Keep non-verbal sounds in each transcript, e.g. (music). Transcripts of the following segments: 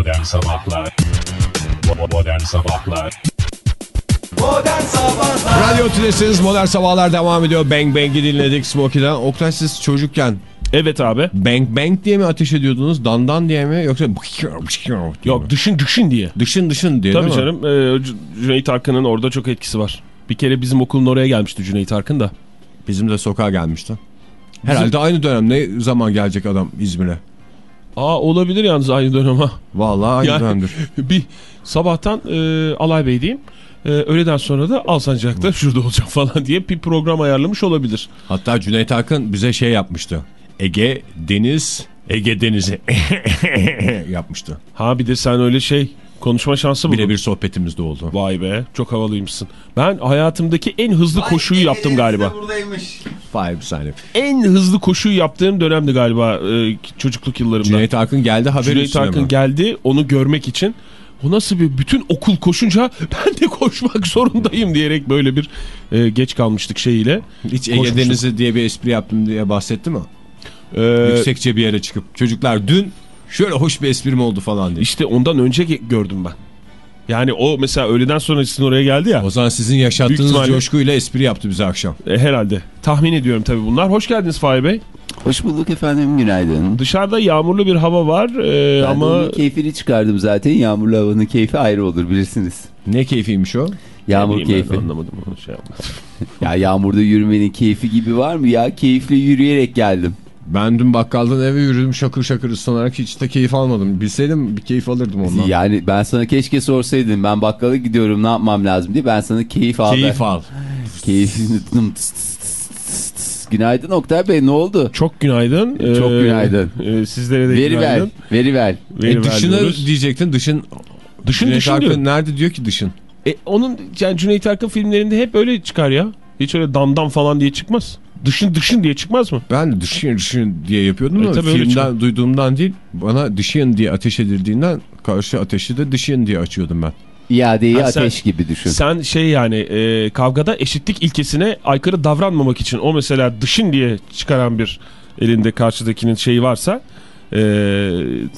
Modern Sabahlar Modern Sabahlar Modern Sabahlar Radyo Tülesi'niz Modern Sabahlar devam ediyor. Bang Bang'i dinledik Smokey'den. Oktay siz çocukken Evet abi. Bang Bang diye mi ateş ediyordunuz? Dandan diye mi? Yoksa Yok dışın dışın diye. dışın dışın diye Tabii canım e, Cüneyt Arkın'ın orada çok etkisi var. Bir kere bizim okulun oraya gelmişti Cüneyt Arkın da. Bizim de sokağa gelmişti. Herhalde aynı dönem. Ne zaman gelecek adam İzmir'e? Aa olabilir yalnız aynı dönem ha. Vallahi aynı Yani- dönemdir. (laughs) Bir sabahtan e, Alay Bey diyeyim. E, öğleden sonra da Alsancak'ta şurada olacak (laughs) falan diye bir program ayarlamış olabilir. Hatta Cüneyt Arkın bize şey yapmıştı. Ege Deniz, Ege Denizi (laughs) yapmıştı. Ha bir de sen öyle şey konuşma şansı buldun. Birebir sohbetimiz de oldu. Vay be çok havalıymışsın. Ben hayatımdaki en hızlı koşuyu yaptım galiba. buradaymış. Vay bir saniye. En hızlı koşuyu yaptığım dönemdi galiba e, çocukluk yıllarımda. Cüneyt Arkın geldi haberi Cüneyt Arkın mi? geldi onu görmek için. O nasıl bir bütün okul koşunca (laughs) ben de koşmak zorundayım diyerek böyle bir e, geç kalmıştık şeyiyle. Hiç Ege. Denizi diye bir espri yaptım diye bahsetti mi? Ee, Yüksekçe bir yere çıkıp çocuklar dün şöyle hoş bir esprim oldu falan diye. işte ondan önce gördüm ben. Yani o mesela öğleden sonra sizin oraya geldi ya. O zaman sizin yaşattığınız ihtimalle- coşkuyla espri yaptı bize akşam. E, herhalde. Tahmin ediyorum tabii bunlar. Hoş geldiniz Fahir Bey. Hoş bulduk efendim günaydın. Dışarıda yağmurlu bir hava var e, Ben ama onun keyfini çıkardım zaten. Yağmurlu havanın keyfi ayrı olur bilirsiniz. Ne keyfiymiş o? Yağmur bileyim ben keyfi. anlamadım onu şey yapmadım. (laughs) Ya yağmurda yürümenin keyfi gibi var mı ya? Keyifle yürüyerek geldim. Ben dün bakkaldan eve yürüdüm şakır şakır ıslanarak hiç de keyif almadım. Bilseydim bir keyif alırdım ondan. Yani ben sana keşke sorsaydım ben bakkala gidiyorum ne yapmam lazım diye ben sana keyif al. Keyif al. (laughs) Keyfini. Günaydın Oktay Bey ne oldu? Çok günaydın. Çok Ee, günaydın. e, sizlere de Veri ver. günaydın. Veri ver. Veri E, ver dışını diyoruz. diyecektin dışın. Dışın Cüneyt dışın Arkın diyor. nerede diyor ki dışın? E, onun yani Cüneyt Arkın filmlerinde hep öyle çıkar ya. Hiç öyle damdam falan diye çıkmaz. Dışın dışın diye çıkmaz mı? Ben de dışın dışın diye yapıyordum E, ama filmden duyduğumdan değil bana dışın diye ateş edildiğinden karşı ateşi de dışın diye açıyordum ben. İadeyi Ha, sen- ateş gibi düşün. Sen şey yani e, kavgada eşitlik ilkesine aykırı davranmamak için o mesela dışın diye çıkaran bir elinde karşıdakinin şeyi varsa e,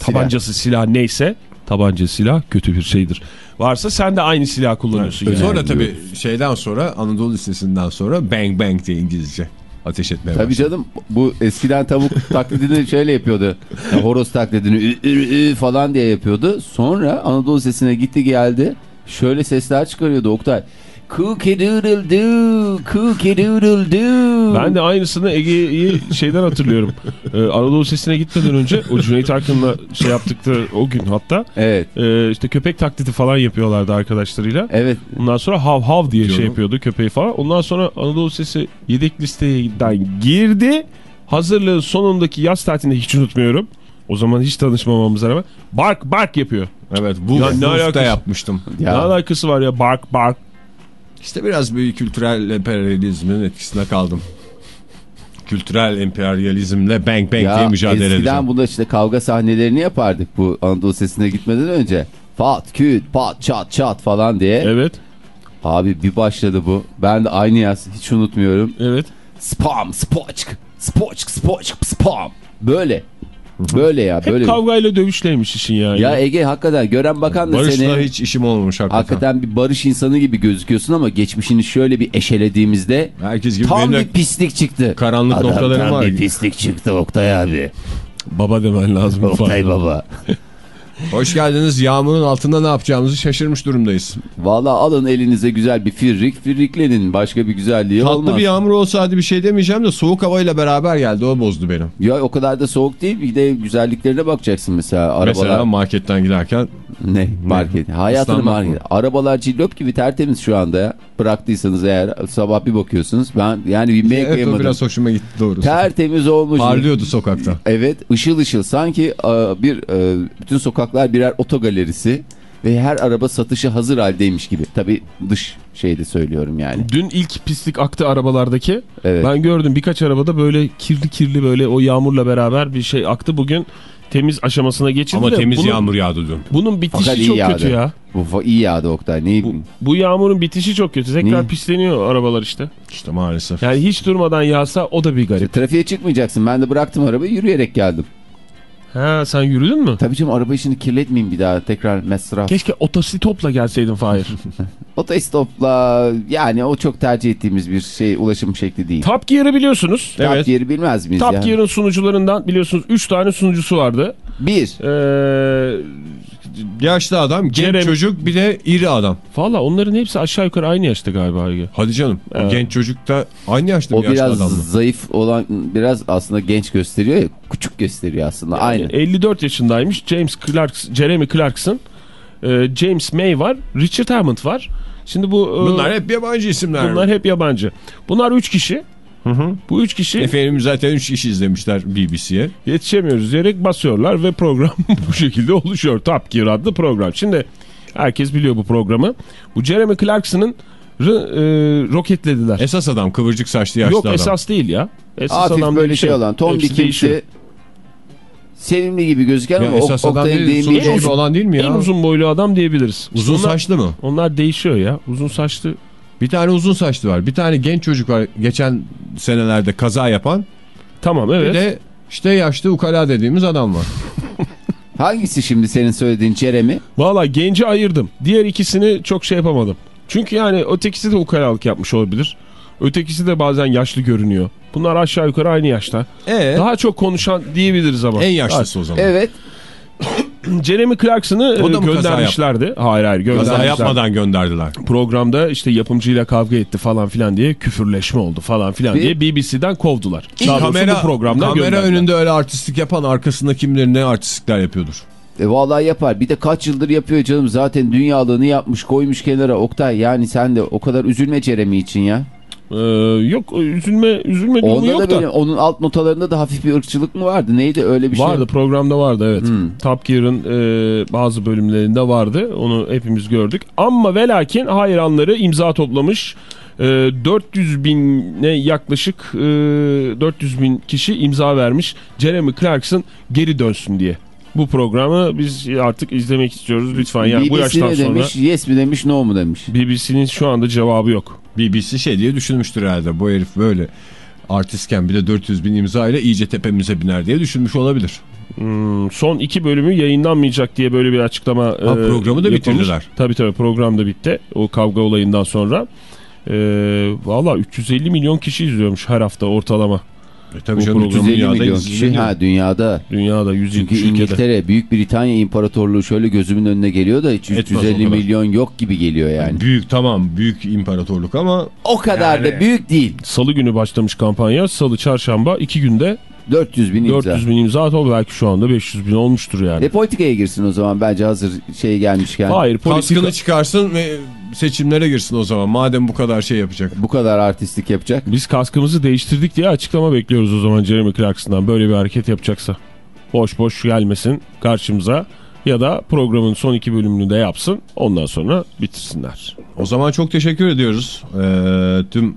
tabancası silah neyse tabanca silah kötü bir şeydir. Varsa sen de aynı silah kullanıyorsun. yani. Sonra tabii şeyden sonra Anadolu Lisesi'nden sonra bang bang diye İngilizce ateş etmeye Tabii başladım. canım bu eskiden tavuk (laughs) taklidini şöyle yapıyordu. Ya horoz taklidini ü, ü, ü falan diye yapıyordu. Sonra Anadolu sesine gitti geldi. Şöyle sesler çıkarıyordu Oktay. Cookie doodle doo, cookie doodle doo. Ben de aynısını Ege'yi şeyden hatırlıyorum. (laughs) Ee, Anadolu Sesi'ne gitmeden önce o Cüneyt Arkın'la şey yaptıkları o gün hatta Evet, e, işte köpek taklidi falan yapıyorlardı arkadaşlarıyla. evet. Ondan sonra hav hav diye şey Diyorum. yapıyordu köpeği falan. Ondan sonra Anadolu Sesi yedek listeden girdi. Hazırlığın sonundaki yaz tatilinde hiç unutmuyorum. O zaman hiç tanışmamamıza rağmen bark bark yapıyor. Evet bu Ya ne da alakası- yapmıştım. Ne Ya, alakası var ya bark bark. İşte biraz bir kültürel emperyalizmin etkisine kaldım. Kültürel emperyalizmle bang bang diye ya mücadele eskiden edeceğim. bunda işte kavga sahnelerini yapardık bu Anadolu sesine gitmeden önce. Fat, küt, pat, çat, çat falan diye. Evet Abi bir başladı bu. Ben de aynı yaz hiç unutmuyorum. evet. Spam, spoçk, spoçk, spoçk, spam. Böyle. Böyle ya Hep böyle. kavgayla dövüşleymiş işin yani. Ya Ege hakikaten gören bakan da Barış'la seni hiç işim olmamış hakikaten. hakikaten bir barış insanı gibi gözüküyorsun ama geçmişini şöyle bir eşelediğimizde Herkes gibi tam benim bir pislik çıktı. karanlık Adam noktalarım tam var. bir pislik çıktı Oktay abi. Baba demen lazım. Oktay baba. (laughs) Hoş geldiniz. Yağmurun altında ne yapacağımızı şaşırmış durumdayız. Valla alın elinize güzel bir firrik. Firriklenin başka bir güzelliği Tatlı olmaz. bir yağmur olsa hadi bir şey demeyeceğim de soğuk havayla beraber geldi. O bozdu benim. Ya o kadar da soğuk değil. Bir de güzelliklerine bakacaksın mesela. Arabalar Mesela marketten giderken Ne? Market. Hayatını market. Arabalar cillop gibi tertemiz şu anda ya. Bıraktıysanız eğer sabah bir bakıyorsunuz. Ben yani binmeye evet, kıyamadım. biraz hoşuma gitti doğrusu. Tertemiz olmuş. Parlıyordu sokakta. Evet ışıl ışıl. Sanki e, bir e, bütün sokaklar birer otogalerisi. Ve her araba satışa hazır haldeymiş gibi. Tabii dış şeyde söylüyorum yani. Dün ilk pislik aktı arabalardaki. Evet. Ben gördüm birkaç arabada böyle kirli kirli böyle o yağmurla beraber bir şey aktı. Bugün temiz aşamasına geçildi Ama de temiz bunun, yağmur yağdı dün. Bunun bitişi Fakat çok yağdı. kötü ya. Bu iyi yağdı Oktay. Ne? Bu, bu yağmurun bitişi çok kötü. Tekrar Niye? pisleniyor arabalar işte. İşte maalesef. Yani hiç durmadan yağsa o da bir garip. Trafiğe çıkmayacaksın. Ben de bıraktım arabayı yürüyerek geldim. Ha sen yürüdün mü? Tabii canım araba işini kirletmeyeyim bir daha tekrar mesraf. Keşke otostopla gelseydin Fahir. (laughs) Otostopla yani o çok tercih ettiğimiz bir şey ulaşım şekli değil. Top Gear'ı biliyorsunuz. Top yeri bilmez miyiz Top ya? Gear'ın sunucularından biliyorsunuz 3 tane sunucusu vardı. Bir. Ee, Yaşlı adam, genç çocuk bir de iri adam. Valla onların hepsi aşağı yukarı aynı yaşta galiba. Hadi canım. Evet. Genç çocuk da aynı yaşta O mı yaşlı biraz zayıf olan biraz aslında genç gösteriyor ya küçük gösteriyor aslında aynı. 54 yaşındaymış. James Clarks, Jeremy Clarkson, e, James May var, Richard Hammond var. Şimdi bu e, Bunlar hep yabancı isimler. bunlar hep yabancı. Bunlar 3 kişi. Bu 3 kişi Efendim zaten 3 kişi izlemişler BBC'ye. yetişemiyoruz diyerek basıyorlar ve program (laughs) bu şekilde oluşuyor. Top Gear adlı program. Şimdi herkes biliyor bu programı. Bu Jeremy Clarkson'ın e, roketlediler. Esas adam kıvırcık saçlı yaşlı Yok adam. esas değil ya. Esas Hafif adam böyle şey olan Tom. Dickins'i sevimli gibi gözüken Ya ama esas ok, adam değil, sonuç gibi olan değil mi ya? En uzun boylu adam diyebiliriz. Uzun onlar, saçlı mı? Onlar değişiyor ya. Uzun saçlı. Bir tane uzun saçlı var. Bir tane genç çocuk var geçen senelerde kaza yapan. Tamam evet. Bir de işte yaşlı ukala dediğimiz adam var. (laughs) hangisi şimdi senin söylediğin Jeremy? Valla genci ayırdım. Diğer ikisini çok şey yapamadım. Çünkü yani ötekisi de ukalalık yapmış olabilir. Ötekisi de bazen yaşlı görünüyor. Bunlar aşağı yukarı aynı yaşta. E Daha çok konuşan diyebiliriz ama. en yaşlısı o zaman. Evet. (laughs) (clears throat) Jeremy Clarkson'ı e, kaza göndermişlerdi. Hayır hayır Kaza göndermişler. yapmadan gönderdiler. Programda işte yapımcıyla kavga etti falan filan diye küfürleşme oldu falan filan Bir- diye BBC'den kovdular. Daha kamera bu programdan kamera gönderdiler. önünde öyle artistlik yapan arkasında kim bilir ne artistlikler yapıyordur. E, vallahi yapar. Bir de kaç yıldır yapıyor canım. Zaten dünyalığını yapmış koymuş kenara. Oktay yani sen de o kadar üzülme Jeremy için ya. Ee, yok üzülme üzülme durumu Onda yok da böyle onun alt notalarında da hafif bir ırkçılık mı vardı? Neydi öyle bir şey? Vardı programda vardı evet. Hmm. Top Gear'ın e, bazı bölümlerinde vardı. Onu hepimiz gördük. Ama ve lakin hayranları imza toplamış. E, 400 bine yaklaşık e, 400 bin kişi imza vermiş. Jeremy Clarkson geri dönsün diye. Bu programı biz artık izlemek istiyoruz lütfen. Yani bu BBC yaştan ne sonra demiş? Yes mi demiş, no mu demiş? BBC'nin şu anda cevabı yok. BBC şey diye düşünmüştür herhalde. Bu herif böyle artistken bir de 400 bin imza ile iyice tepemize biner diye düşünmüş olabilir. Hmm, son iki bölümü yayınlanmayacak diye böyle bir açıklama Ha, programı da yapılmış. bitirdiler. Tabii tabii program da bitti. O kavga olayından sonra. E, Valla 350 milyon kişi izliyormuş her hafta ortalama. E tabii canım program bütün 150 dünyada milyon kişi ha dünyada. Dünyada 170 Çünkü ülkede. İngiltere, Büyük Britanya İmparatorluğu şöyle gözümün önüne geliyor da hiç Etmez o 350 kadar. milyon yok gibi geliyor yani. Büyük tamam büyük imparatorluk ama O kadar da büyük değil. Salı günü başlamış kampanya. Salı, çarşamba iki günde 400 bin imza. 400 bin imza atıldı. Belki şu anda 500 bin olmuştur yani. E politikaya girsin o zaman bence hazır şey gelmişken. Hayır politika... kaskını çıkarsın ve seçimlere girsin o zaman. Madem bu kadar şey yapacak. Bu kadar artistlik yapacak. Biz kaskımızı değiştirdik diye açıklama bekliyoruz o zaman Jeremy Clarkson'dan. Böyle bir hareket yapacaksa. Boş boş gelmesin karşımıza. Ya da programın son iki bölümünü de yapsın. Ondan sonra bitirsinler. O zaman çok teşekkür ediyoruz. Ee, tüm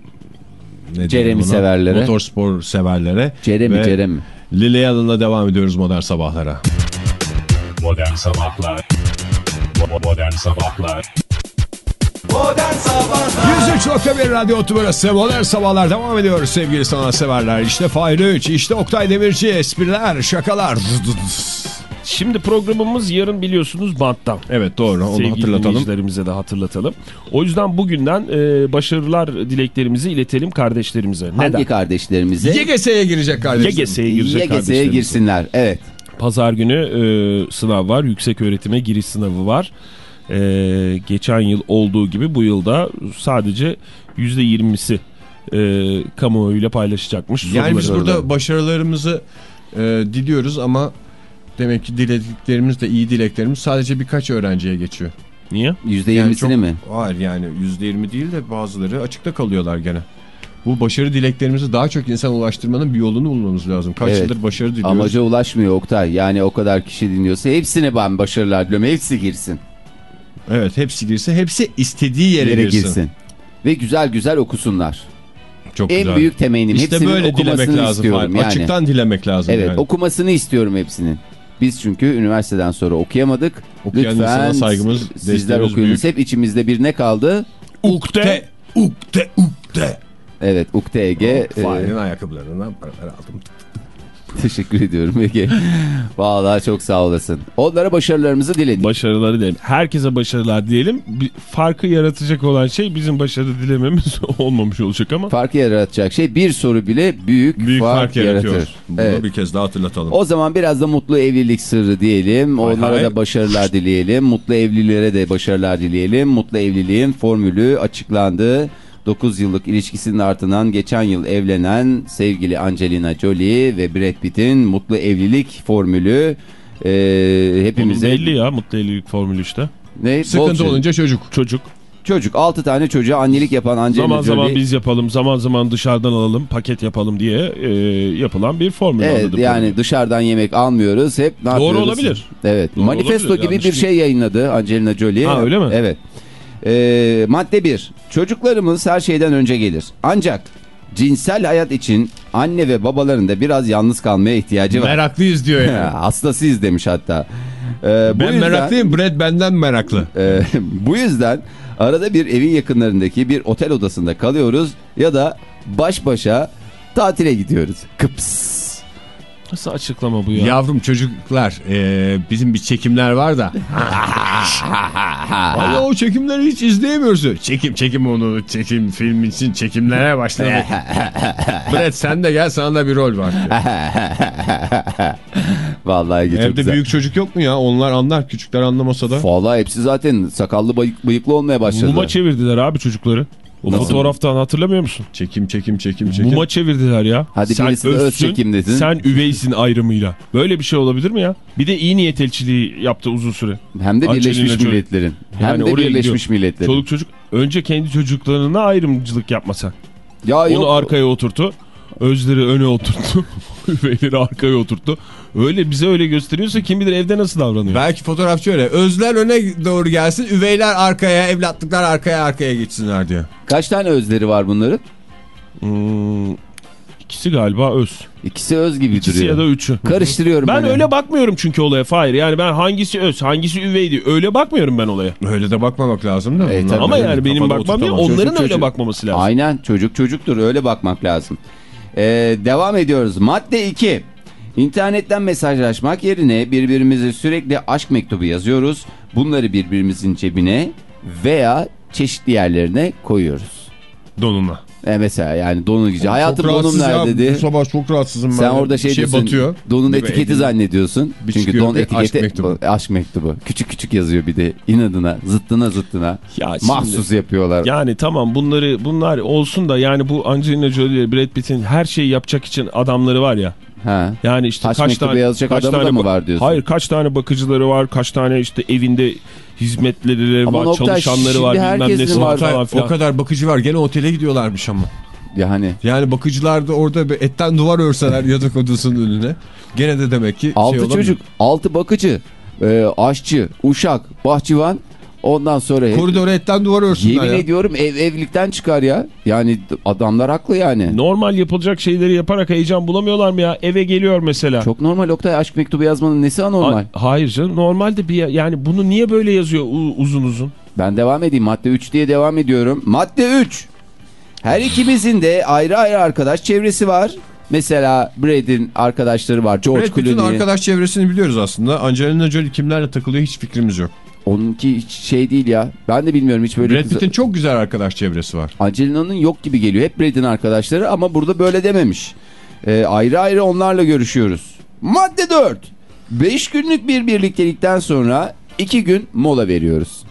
ne Jeremy buna? severlere. Motorspor severlere. Jeremy, Ve Jeremy. Lily Allen'la devam ediyoruz modern sabahlara. Modern Sabahlar Modern Sabahlar Modern Sabahlar 103.1 Radyo Tübrası Modern Sabahlar devam ediyoruz sevgili sanatseverler. İşte Fahri Öç, işte Oktay Demirci, espriler, şakalar. Şimdi programımız yarın biliyorsunuz banttan. Evet doğru onu Sevgili hatırlatalım. dinleyicilerimize de hatırlatalım. O yüzden bugünden e, başarılar dileklerimizi iletelim kardeşlerimize. Neden? Hangi kardeşlerimize? YGS'ye girecek kardeşim. YGS'ye girecek YGS'ye kardeşlerimize. girsinler. Evet. Pazar günü e, sınav var. Yüksek öğretime giriş sınavı var. E, geçen yıl olduğu gibi bu yılda sadece %20'si e, kamuoyuyla paylaşacakmış. Yani biz burada başarılarımızı e, diliyoruz ama demek ki dilediklerimiz de iyi dileklerimiz sadece birkaç öğrenciye geçiyor. Niye? %20'sini Yani çok- mi? Hayır yani %20 değil de bazıları açıkta kalıyorlar gene. Bu başarı dileklerimizi daha çok insan ulaştırmanın bir yolunu bulmamız lazım. Kaç Evet. yıldır başarı diliyoruz. Amaca ulaşmıyor Oktay. Yani o kadar kişi dinliyorsa hepsine ben başarılar diliyorum. Hepsi girsin. Evet hepsi girse hepsi istediği yere, Yere girsin. girsin. Ve güzel güzel okusunlar. Çok en güzel. büyük temennim. İşte Hepsinin böyle okumasını dilemek lazım. istiyorum. Yani. Açıktan dilemek lazım. Evet yani. okumasını istiyorum hepsinin. Biz çünkü üniversiteden sonra okuyamadık. Okuyan Lütfen saygımız, sizler okuyunuz. büyük. Hep içimizde bir ne kaldı? Ukde. ukte, ukte. Evet Ukte Ege. e, Fahir'in ayakkabılarından paralar aldım. (laughs) Teşekkür ediyorum Ege. Vallahi çok sağ olasın. Onlara başarılarımızı diledik. Başarıları dileyelim. Herkese başarılar diyelim. Bir farkı yaratacak olan şey bizim başarı dilememiz (laughs) olmamış olacak ama. Farkı yaratacak şey bir soru bile büyük, Büyük fark, fark, yaratıyor. yaratır. Bunu Evet. bir kez daha hatırlatalım. O zaman biraz da mutlu evlilik sırrı diyelim. Hay Onlara hay. da başarılar dileyelim. Mutlu evlilere de başarılar dileyelim. Mutlu evliliğin formülü açıklandı. 9 yıllık ilişkisinin ardından geçen yıl evlenen sevgili Angelina Jolie ve Brad Pitt'in mutlu evlilik formülü e, Hepimiz hepimize belli ya mutlu evlilik formülü işte. ne? Sıkıntı Bolca- olunca çocuk. Çocuk. Çocuk 6 tane çocuğa annelik yapan Angelina Zaman Jolie. zaman biz yapalım, zaman zaman dışarıdan alalım, paket yapalım diye e, yapılan bir formül. Evet yani kadarıyla. dışarıdan yemek almıyoruz. Hep ne Doğru yapıyoruz? olabilir. Evet. Doğru Manifesto olabilir, gibi yanlış bir şey yayınladı Angelina Jolie. Ha, öyle mi? Evet. Ee, madde 1. Çocuklarımız her şeyden önce gelir. Ancak cinsel hayat için anne ve babaların da biraz yalnız kalmaya ihtiyacı var. Meraklıyız diyor yani. (laughs) Hastasıyız demiş hatta. Ee, bu ben yüzden, meraklıyım Brad benden meraklı. e, (laughs) bu yüzden arada bir evin yakınlarındaki bir otel odasında kalıyoruz ya da baş başa tatile gidiyoruz. Kıps. Nasıl açıklama bu ya? Yavrum çocuklar e, bizim bir çekimler var da. (laughs) Valla o çekimleri hiç izleyemiyoruz. Çekim çekim onu çekim film için çekimlere başladık. (laughs) Brad sen de gel sana da bir rol var. (laughs) Vallahi Evde güzel. büyük çocuk yok mu ya? Onlar anlar küçükler anlamasa da. Vallahi hepsi zaten sakallı bıyık, bıyıklı olmaya başladı. Muma çevirdiler abi çocukları. O Nasıl? fotoğraftan hatırlamıyor musun? Çekim çekim çekim çekim. Muma çevirdiler ya. Hadi birisi de öz çekim dedin. Sen üveysin ayrımıyla. Böyle bir şey olabilir mi ya? Bir de iyi niyet elçiliği yaptı uzun süre. Hem de Angelina Birleşmiş Jolie. Milletler'in. Hem Yani de oraya Birleşmiş gidiyor. Milletler'in. Çoluk çocuk önce kendi çocuklarına ayrımcılık yapmasa. Ya Onu yok. arkaya oturttu. Özleri öne oturttu. (laughs) Üveyleri arkaya oturttu. Öyle bize öyle gösteriyorsa kim bilir evde nasıl davranıyor. Belki fotoğrafçı öyle. Özler öne doğru gelsin. Üveyler arkaya, evlatlıklar arkaya arkaya geçsinler diye. Kaç tane özleri var bunların? Hmm, ikisi galiba öz. İkisi öz gibi İkisi duruyor. ya da üçü. Karıştırıyorum Ben ben. öyle bakmıyorum çünkü olaya Fahir. Yani ben hangisi öz, hangisi üveydi öyle bakmıyorum ben olaya. Öyle de bakmamak lazım da. E, Bunlar tabii. Ama yani benim bakmam değil onların Çocuk öyle çocuk. bakmaması lazım. Aynen çocuk çocuktur öyle bakmak lazım. Ee, devam ediyoruz. Madde 2. İnternetten mesajlaşmak yerine birbirimize sürekli aşk mektubu yazıyoruz. Bunları birbirimizin cebine veya çeşitli yerlerine koyuyoruz. Donuna. E mesela yani donun gücü. Hayatım donum nerede Bu sabah çok rahatsızım ben. Sen orada şey, şey diyorsun, batıyor. donun Değil etiketi Elim- zannediyorsun. Bir Çünkü don bir aşk etiketi mektubu. aşk mektubu. Küçük küçük yazıyor bir de inadına, zıttına zıttına. Ya şimdi- Mahsus yapıyorlar. Yani tamam bunları bunlar olsun da yani bu Angelina Jolie, Brad Pitt'in her şeyi yapacak için adamları var ya. Ha. Yani işte Taş kaç tane yazacak kaç adamı da tane mı ba- var diyorsun? Hayır kaç tane bakıcıları var, kaç tane işte evinde hizmetleri Ama var, Oktay, çalışanları var, bilmem nesi var var. falan filan. O kadar bakıcı var. Gene otele gidiyorlarmış ama. Yani Yani bakıcılar da orada bir etten duvar örseler (laughs) yatak odasının önüne. Gene de demek ki altı şey olamıyor. çocuk, altı bakıcı, e, aşçı, uşak, bahçıvan ondan sonra Koridora etten duvar örsünler yemin ya. ediyorum ev evlilikten çıkar ya. Yani adamlar haklı yani. Normal yapılacak şeyleri yaparak heyecan bulamıyorlar mı ya? Eve geliyor mesela. Çok normal Oktay aşk mektubu yazmanın nesi anormal? Ha- hayır canım normalde bir yani bunu niye böyle yazıyor uzun uzun? Ben devam edeyim. Madde 3 diye devam ediyorum. Madde 3. Her ikimizin de ayrı ayrı arkadaş çevresi var. Mesela Brad'in arkadaşları var. George Evet bütün Clooney. arkadaş çevresini biliyoruz aslında. Angelina Jolie kimlerle takılıyor hiç fikrimiz yok. Onunki hiç şey değil ya. Ben de bilmiyorum hiç böyle. Brad Pitt'in çok güzel arkadaş çevresi var. Angelina'nın yok gibi geliyor. Hep Brad'in arkadaşları ama burada böyle dememiş. Ee, ayrı ayrı onlarla görüşüyoruz. Madde 4. 5 günlük bir birliktelikten sonra 2 gün mola veriyoruz.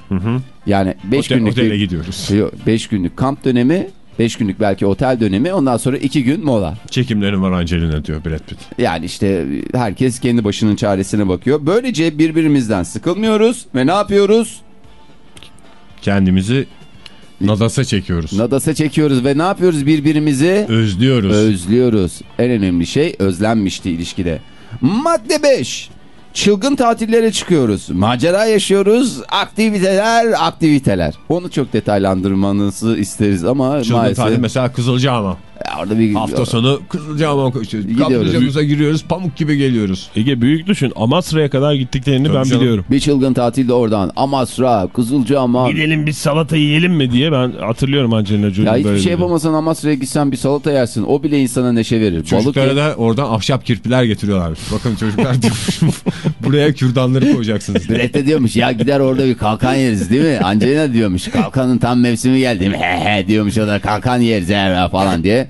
Yani 5 Otel- günlük otele gidiyoruz. 5 günlük kamp dönemi, 5 günlük belki otel dönemi ondan sonra 2 gün mola. Çekimlerim var Angelina diyor Brad Pitt. Yani işte herkes kendi başının çaresine bakıyor. Böylece birbirimizden sıkılmıyoruz ve ne yapıyoruz? Kendimizi nadasa çekiyoruz. Nadasa çekiyoruz ve ne yapıyoruz birbirimizi? Özlüyoruz. Özlüyoruz. En önemli şey özlenmişti ilişkide. Madde 5. Çılgın tatillere çıkıyoruz. Macera yaşıyoruz. Aktiviteler, aktiviteler. Onu çok detaylandırmanızı isteriz ama Çılgın maalesef. tatil mesela Kızılcahamam. Orada bir Hafta sonu Kızılcahamam. Kaplıcamıza giriyoruz pamuk gibi geliyoruz. Ege büyük düşün. Amasra'ya kadar gittiklerini Tabii ben canım. biliyorum. bir çılgın tatil de oradan. Amasra, Kızılcahamam. Gidelim bir salata yiyelim mi diye ben hatırlıyorum Angelina Jolie'nin Ya hiçbir böyle şey yapamasan Amasra'ya gitsen bir salata yersin. O bile insana neşe verir. Balık Çocuklara ye- da oradan ahşap kirpiler getiriyorlar. Bakın çocuklar. (laughs) Buraya kürdanları koyacaksınız. Brett de diyormuş ya gider orada bir kalkan yeriz değil mi? Angelina diyormuş kalkanın tam mevsimi geldi. (laughs) He he diyormuş o da kalkan yeriz he falan diye.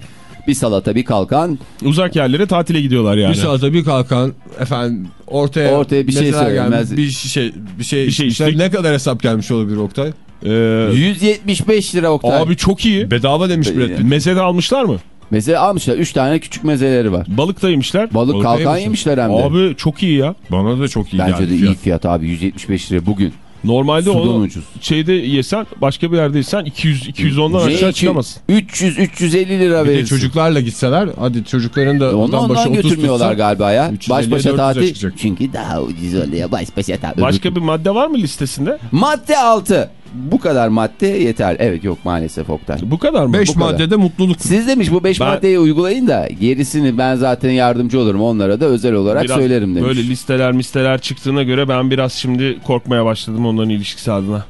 Bir salata bir kalkan Uzak yerlere tatile gidiyorlar yani. Bir salata bir kalkan efendim ortaya, Ortaya bir şey söylemez. bir şey bir şey, Bir şey işte ne kadar hesap gelmiş olabilir Oktay? Ee, 175 lira Oktay. abi çok iyi. Bedava demiş Brad Pitt. Meze de almışlar mı? Mesela almışlar 3 tane küçük mezeleri var. Balık da yemişler. Balık Balık kalkan yemişler. hem de. Abi çok iyi ya. Bana da çok iyi Bence geldi de iyi fiyat. fiyat abi 175 lira bugün. Normalde Sudan onu ucuz. şeyde yesen başka bir yerde yesen 200 210'dan aşağı çıkamazsın. 300 350 lira Bir de verirsin. çocuklarla gitseler hadi çocukların da Onu ondan başı ondan 30 götürmüyorlar tutsa, galiba ya. 350'ye Baş başa 400'e tatil. Çünkü daha ucuz oluyor baş başa tatil. Başka bir madde var mı listesinde? Madde 6. Bu kadar madde yeter. Evet yok maalesef Oktay. Bu kadar mı? 5 Bu kadar. maddede mutluluk. Siz demiş bu 5 Ben- maddeyi uygulayın da gerisini ben zaten yardımcı olurum onlara da özel olarak Biraz söylerim demiş. Böyle listeler misteler çıktığına göre ben biraz şimdi korkmaya başladım onların ilişkisi adına.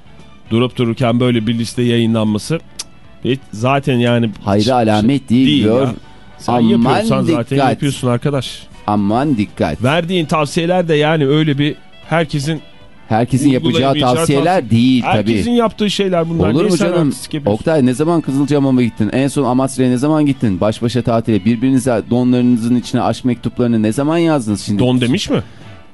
Durup dururken böyle bir liste yayınlanması cık, hiç zaten yani Hayra alamet değil, Değil diyor. ya. sen Aman yapıyorsan zaten dikkat. yapıyorsun arkadaş. Aman dikkat. Verdiğin tavsiyeler de yani öyle bir herkesin Herkesin yapacağı tavsiyeler değil herkesin tabii. yaptığı şeyler bunlar. Olur mu canım? Oktay ne zaman Kızılcahamam'a gittin? En son Amasra'ya ne zaman gittin? Baş başa tatile birbirinize donlarınızın içine aşk mektuplarını ne zaman yazdınız şimdi? Don demiş mi?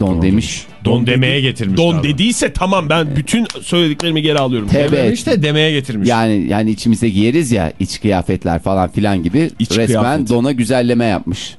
Don demiş. Don dedi- demeye getirmiş. Don abi. dediyse tamam ben bütün söylediklerimi geri alıyorum. Tebe. Dememiş de demeye getirmiş. Yani yani içimize giyeriz ya iç kıyafetler falan filan gibi İç resmen kıyafet. dona güzelleme yapmış.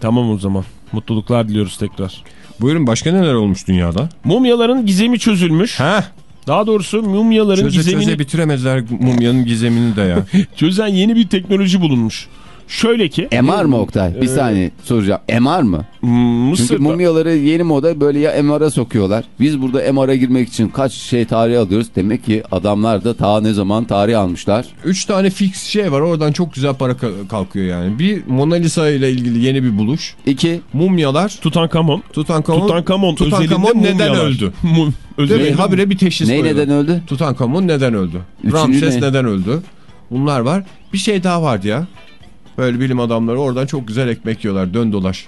Tamam o zaman. Mutluluklar diliyoruz tekrar. Buyurun başka neler olmuş dünyada? Mumyaların gizemi çözülmüş. Ha? Daha doğrusu mumyaların Çöze gizemini çöze bitiremediler mumyanın gizemini de ya. (laughs) çözen yeni bir teknoloji bulunmuş. Şöyle ki MR mı Oktay? Bir saniye soracağım. MR mı? m, Çünkü Mısır'da mumyaları yeni moda böyle ya MR'a sokuyorlar. Biz burada MR'a girmek için kaç şey tarih alıyoruz. Demek ki adamlar da ta ne zaman tarih almışlar. Üç tane fix şey var oradan çok güzel para ka- kalkıyor yani. Bir Mona Lisa ile ilgili yeni bir buluş. İki, Mumyalar. Tutankamon. Tutankamon, Tutankamon, Tutankamon özelinde neden mumyalar. öldü? Özelinde Habire bir teşhis ney koyuyorlar. neden öldü? Tutankamon neden öldü? Üçüncü Ramses ne? neden öldü? Bunlar var. Bir şey daha vardı ya. Böyle bilim adamları oradan çok güzel ekmek yiyorlar. Dön dolaş.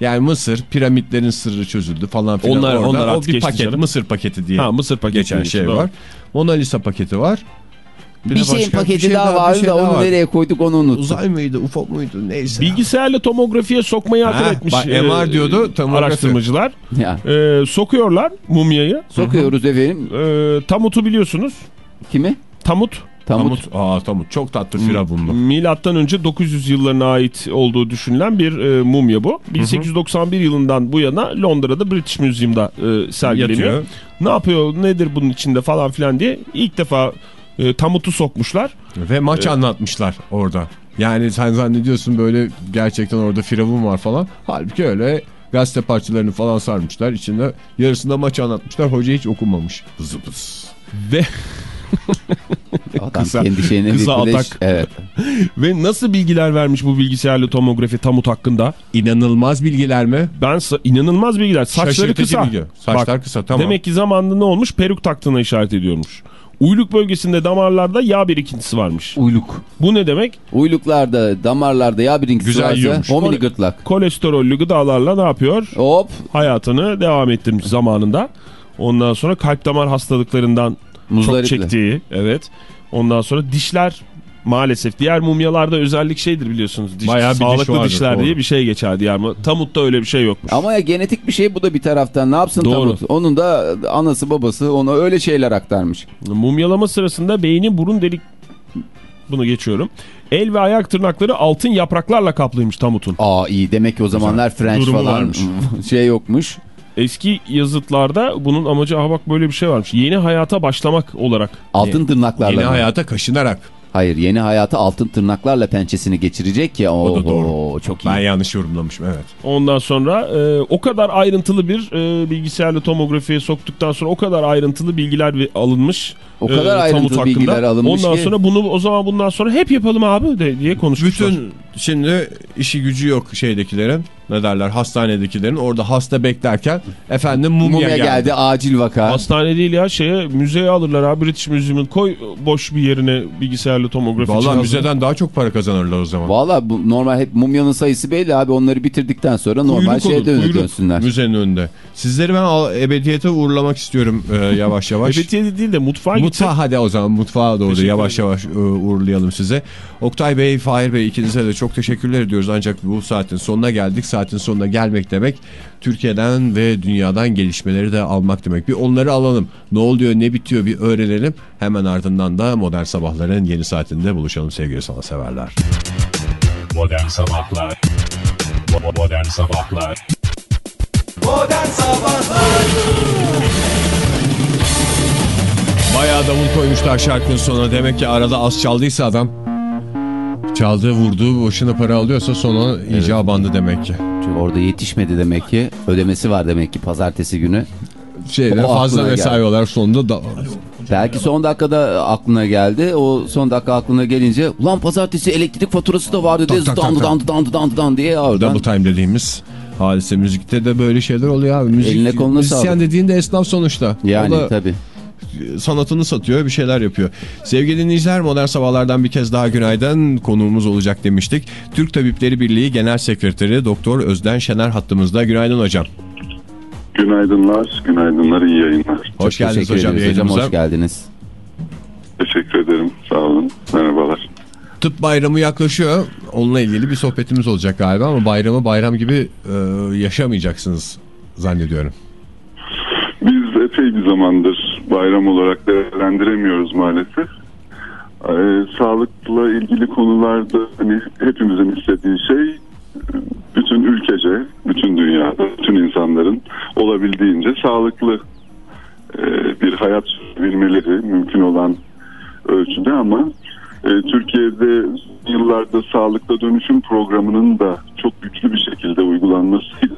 Yani Mısır piramitlerin sırrı çözüldü falan filan. Onlar- Orada onlar o bir paket canım. Mısır paketi diye Ha Mısır paketi. geçen şey var. Mona Lisa paketi var. Bir, de şeyin paketi bir şey daha, daha- bir vardı şey da onu var. nereye koyduk onu unuttum. Uzay mıydı, UFO muydu neyse. Bilgisayarla tomografiye sokmayı akıl Ha, etmiş. bak, e, MR diyordu, tomografi. Araştırmacılar. Ya, E, sokuyorlar mumyayı. sokuyoruz efendim. E, Tamut'u biliyorsunuz. Kimi? Tamut. Tamut. Tamut. Aa Tamut çok tatlı firavunlu. Milattan önce 900 yıllarına ait olduğu düşünülen bir e, mumya bu. 1891 yılından bu yana Londra'da British Museum'da e, sergileniyor. Yatıyor. Ne yapıyor, nedir bunun içinde falan filan diye ilk defa e, Tamut'u sokmuşlar. Ve maç anlatmışlar orada. Yani sen zannediyorsun böyle gerçekten orada firavun var falan. Halbuki öyle gazete parçalarını falan sarmışlar. İçinde yarısında maç anlatmışlar. Hoca hiç okumamış. Bızı bız. Ve (laughs) Adam Kısa- kendi şeyine kısa bir flash- atak. Evet. (laughs) ve nasıl bilgiler vermiş bu bilgisayarlı tomografi Tamut hakkında? İnanılmaz bilgiler mi? Ben inanılmaz bilgiler. Saçları Şaşırtıcı kısa. bilgi. Saçlar Bak, kısa tamam. Demek ki zamanında ne olmuş? Peruk taktığına işaret ediyormuş. Uyluk bölgesinde damarlarda yağ birikintisi varmış. Uyluk. Bu ne demek? Uyluklarda, damarlarda yağ birinkisi Güzel varsa yiyormuş. homini gırtlak. Kolesterollü gıdalarla ne yapıyor? Hop. Hayatını devam ettirmiş zamanında. Ondan sonra kalp damar hastalıklarından çok Muzdaripli. çektiği. Evet. Ondan sonra dişler maalesef diğer mumyalarda özellik şeydir biliyorsunuz. Diş, Bayağı bir diş sağlıklı vardır, dişler doğru. diye bir şey geçer diğer mu- Tamut'ta öyle bir şey yokmuş. Ama ya genetik bir şey bu da bir taraftan. Ne yapsın Doğru. Tamut? Onun da anası babası ona öyle şeyler aktarmış. Mumyalama sırasında beyni burun delik bunu geçiyorum. El ve ayak tırnakları altın yapraklarla kaplıymış Tamut'un. Aa iyi demek ki o zamanlar French Durumu falan varmış. (laughs) şey yokmuş. Eski yazıtlarda bunun amacı aha bak böyle bir şey varmış. Yeni hayata başlamak olarak. Altın tırnaklarla. Yeni mı? hayata kaşınarak. Hayır yeni hayatı altın tırnaklarla pençesini geçirecek ki. O da doğru. Çok iyi. Ben yanlış yorumlamışım evet. Ondan sonra e, o kadar ayrıntılı bir e, bilgisayarlı tomografiye soktuktan sonra o kadar ayrıntılı bilgiler alınmış. O kadar e, ayrıntılı bilgiler hakkında. alınmış Ondan ki- sonra bunu o zaman bundan sonra hep yapalım abi de, diye konuşmuşlar. Bütün şimdi işi gücü yok şeydekilerin ne derler hastanedekilerin orada hasta beklerken efendim mumya, Mumya geldi. geldi. acil vaka. Hastane değil ya şeye müzeye alırlar abi British Museum'un koy boş bir yerine bilgisayarlı tomografi Valla müzeden daha çok para kazanırlar o zaman. Valla bu normal hep mumyanın sayısı belli abi onları bitirdikten sonra normal Kuyruk şeye olur, dönsünler. Müzenin önünde. Sizleri ben ebediyete uğurlamak istiyorum e, yavaş (laughs) yavaş. Evet değil de mutfağa gitsek. Mutfağa hadi o zaman mutfağa doğru yavaş yavaş e, uğurlayalım size. Oktay Bey, Fahir Bey ikinize de çok teşekkürler ediyoruz. Ancak bu saatin sonuna geldik. Saatin sonuna gelmek demek Türkiye'den ve dünyadan gelişmeleri de almak demek. Bir onları alalım. Ne oluyor ne bitiyor bir öğrenelim. Hemen ardından da Modern Sabahların yeni saatinde buluşalım sevgili sanatseverler. Modern Sabahlar Modern Sabahlar Modern Sabahlar Bayağı davul koymuşlar şarkının sonuna. Demek ki arada az çaldıysa adam çaldığı vurduğu boşuna para alıyorsa sonra iyice abandı demek ki. Çünkü orada yetişmedi demek ki. Ödemesi var demek ki pazartesi günü. Şeyler O fazla mesai olarak sonunda da Belki son dakikada aklına geldi. O son dakika aklına gelince ulan pazartesi elektrik faturası da vardı diye dandı dandı dandı dandı dandı diye oradan. double time dediğimiz hadise müzikte de böyle şeyler oluyor abi. Müzik, Eline koluna müzisyen sağlık. dediğin de esnaf sonuçta. Yani tabii. Sanatını satıyor bir şeyler yapıyor. Sevgili dinleyiciler modern sabahlardan bir kez daha günaydın konuğumuz olacak demiştik. Türk Tabipleri Birliği Genel Sekreteri Doktor Özden Şener hattımızda. Günaydın hocam. Günaydınlar, günaydınlar, iyi yayınlar. Hoş geldiniz Teşekkür hocam yayınımıza. Hoş geldiniz. Teşekkür ederim, sağ olun. Merhabalar. Tıp bayramı yaklaşıyor. Onunla ilgili bir sohbetimiz olacak galiba ama bayramı bayram gibi e, yaşamayacaksınız zannediyorum. Biz epey bir zamandır bayram olarak değerlendiremiyoruz maalesef. Ee, sağlıkla ilgili konularda hani hepimizin istediği şey bütün ülkece, bütün dünyada, bütün insanların olabildiğince sağlıklı e, bir hayat sürebilmeleri mümkün olan ölçüde ama e, Türkiye'de yıllarda sağlıkta dönüşüm programının da çok güçlü bir şekilde uygulanmasıyla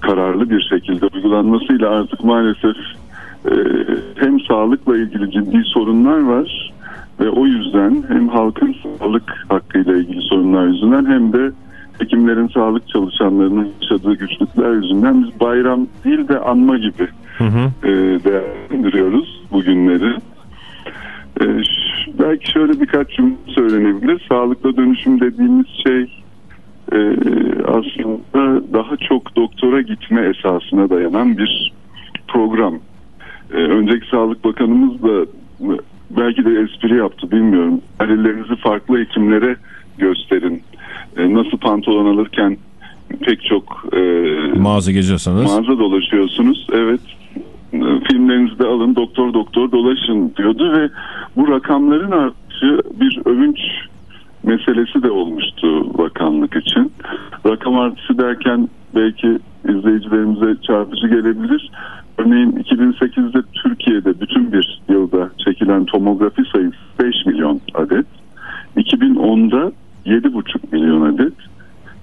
kararlı bir şekilde uygulanmasıyla artık maalesef hem sağlıkla ilgili ciddi sorunlar var ve o yüzden hem halkın sağlık hakkıyla ilgili sorunlar yüzünden hem de hekimlerin sağlık çalışanlarının yaşadığı güçlükler yüzünden biz bayram değil de anma gibi e, değerlendiriyoruz bugünleri. E, belki şöyle birkaç cümle söylenebilir. Sağlıkla dönüşüm dediğimiz şey e, aslında daha çok doktora gitme esasına dayanan bir program. E, önceki Sağlık Bakanımız da e, belki de espri yaptı bilmiyorum. Ellerinizi farklı hekimlere gösterin. E, nasıl pantolon alırken pek çok e, Mağaza geziyorsanız. mağaza dolaşıyorsunuz. Evet e, filmlerinizi de alın doktor doktor dolaşın diyordu ve bu rakamların artışı bir övünç meselesi de olmuştu bakanlık için. Rakam artışı derken belki izleyicilerimize çarpıcı gelebilir. Örneğin 2008'de Türkiye'de bütün bir yılda çekilen tomografi sayısı 5 milyon adet. 2010'da 7,5 milyon adet.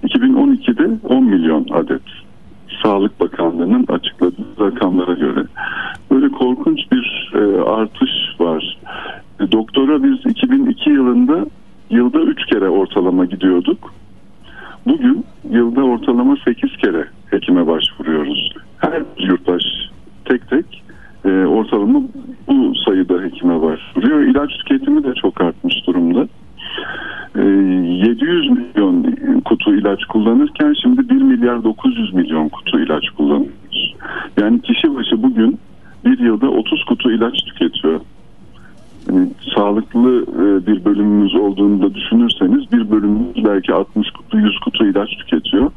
2012'de 10 milyon adet. Sağlık Bakanlığı'nın açıkladığı rakamlara göre. Böyle korkunç bir e, artış var. E, doktora biz 2002 yılında yılda 3 kere ortalama gidiyorduk. Bugün yılda ortalama 8 kere hekime başvuruyoruz. Her yurttaş tek tek e, ortalama bu sayıda hekime başvuruyor. İlaç tüketimi de çok artmış durumda. E, 700 milyon kutu ilaç kullanırken şimdi 1 milyar 900 milyon kutu ilaç kullanıyoruz. Yani kişi başı bugün bir yılda 30 kutu ilaç tüketiyor. Yani sağlıklı e, bir bölümümüz olduğunu da düşünürseniz bir bölümümüz belki 60 kutu 100 kutu ilaç tüketiyor.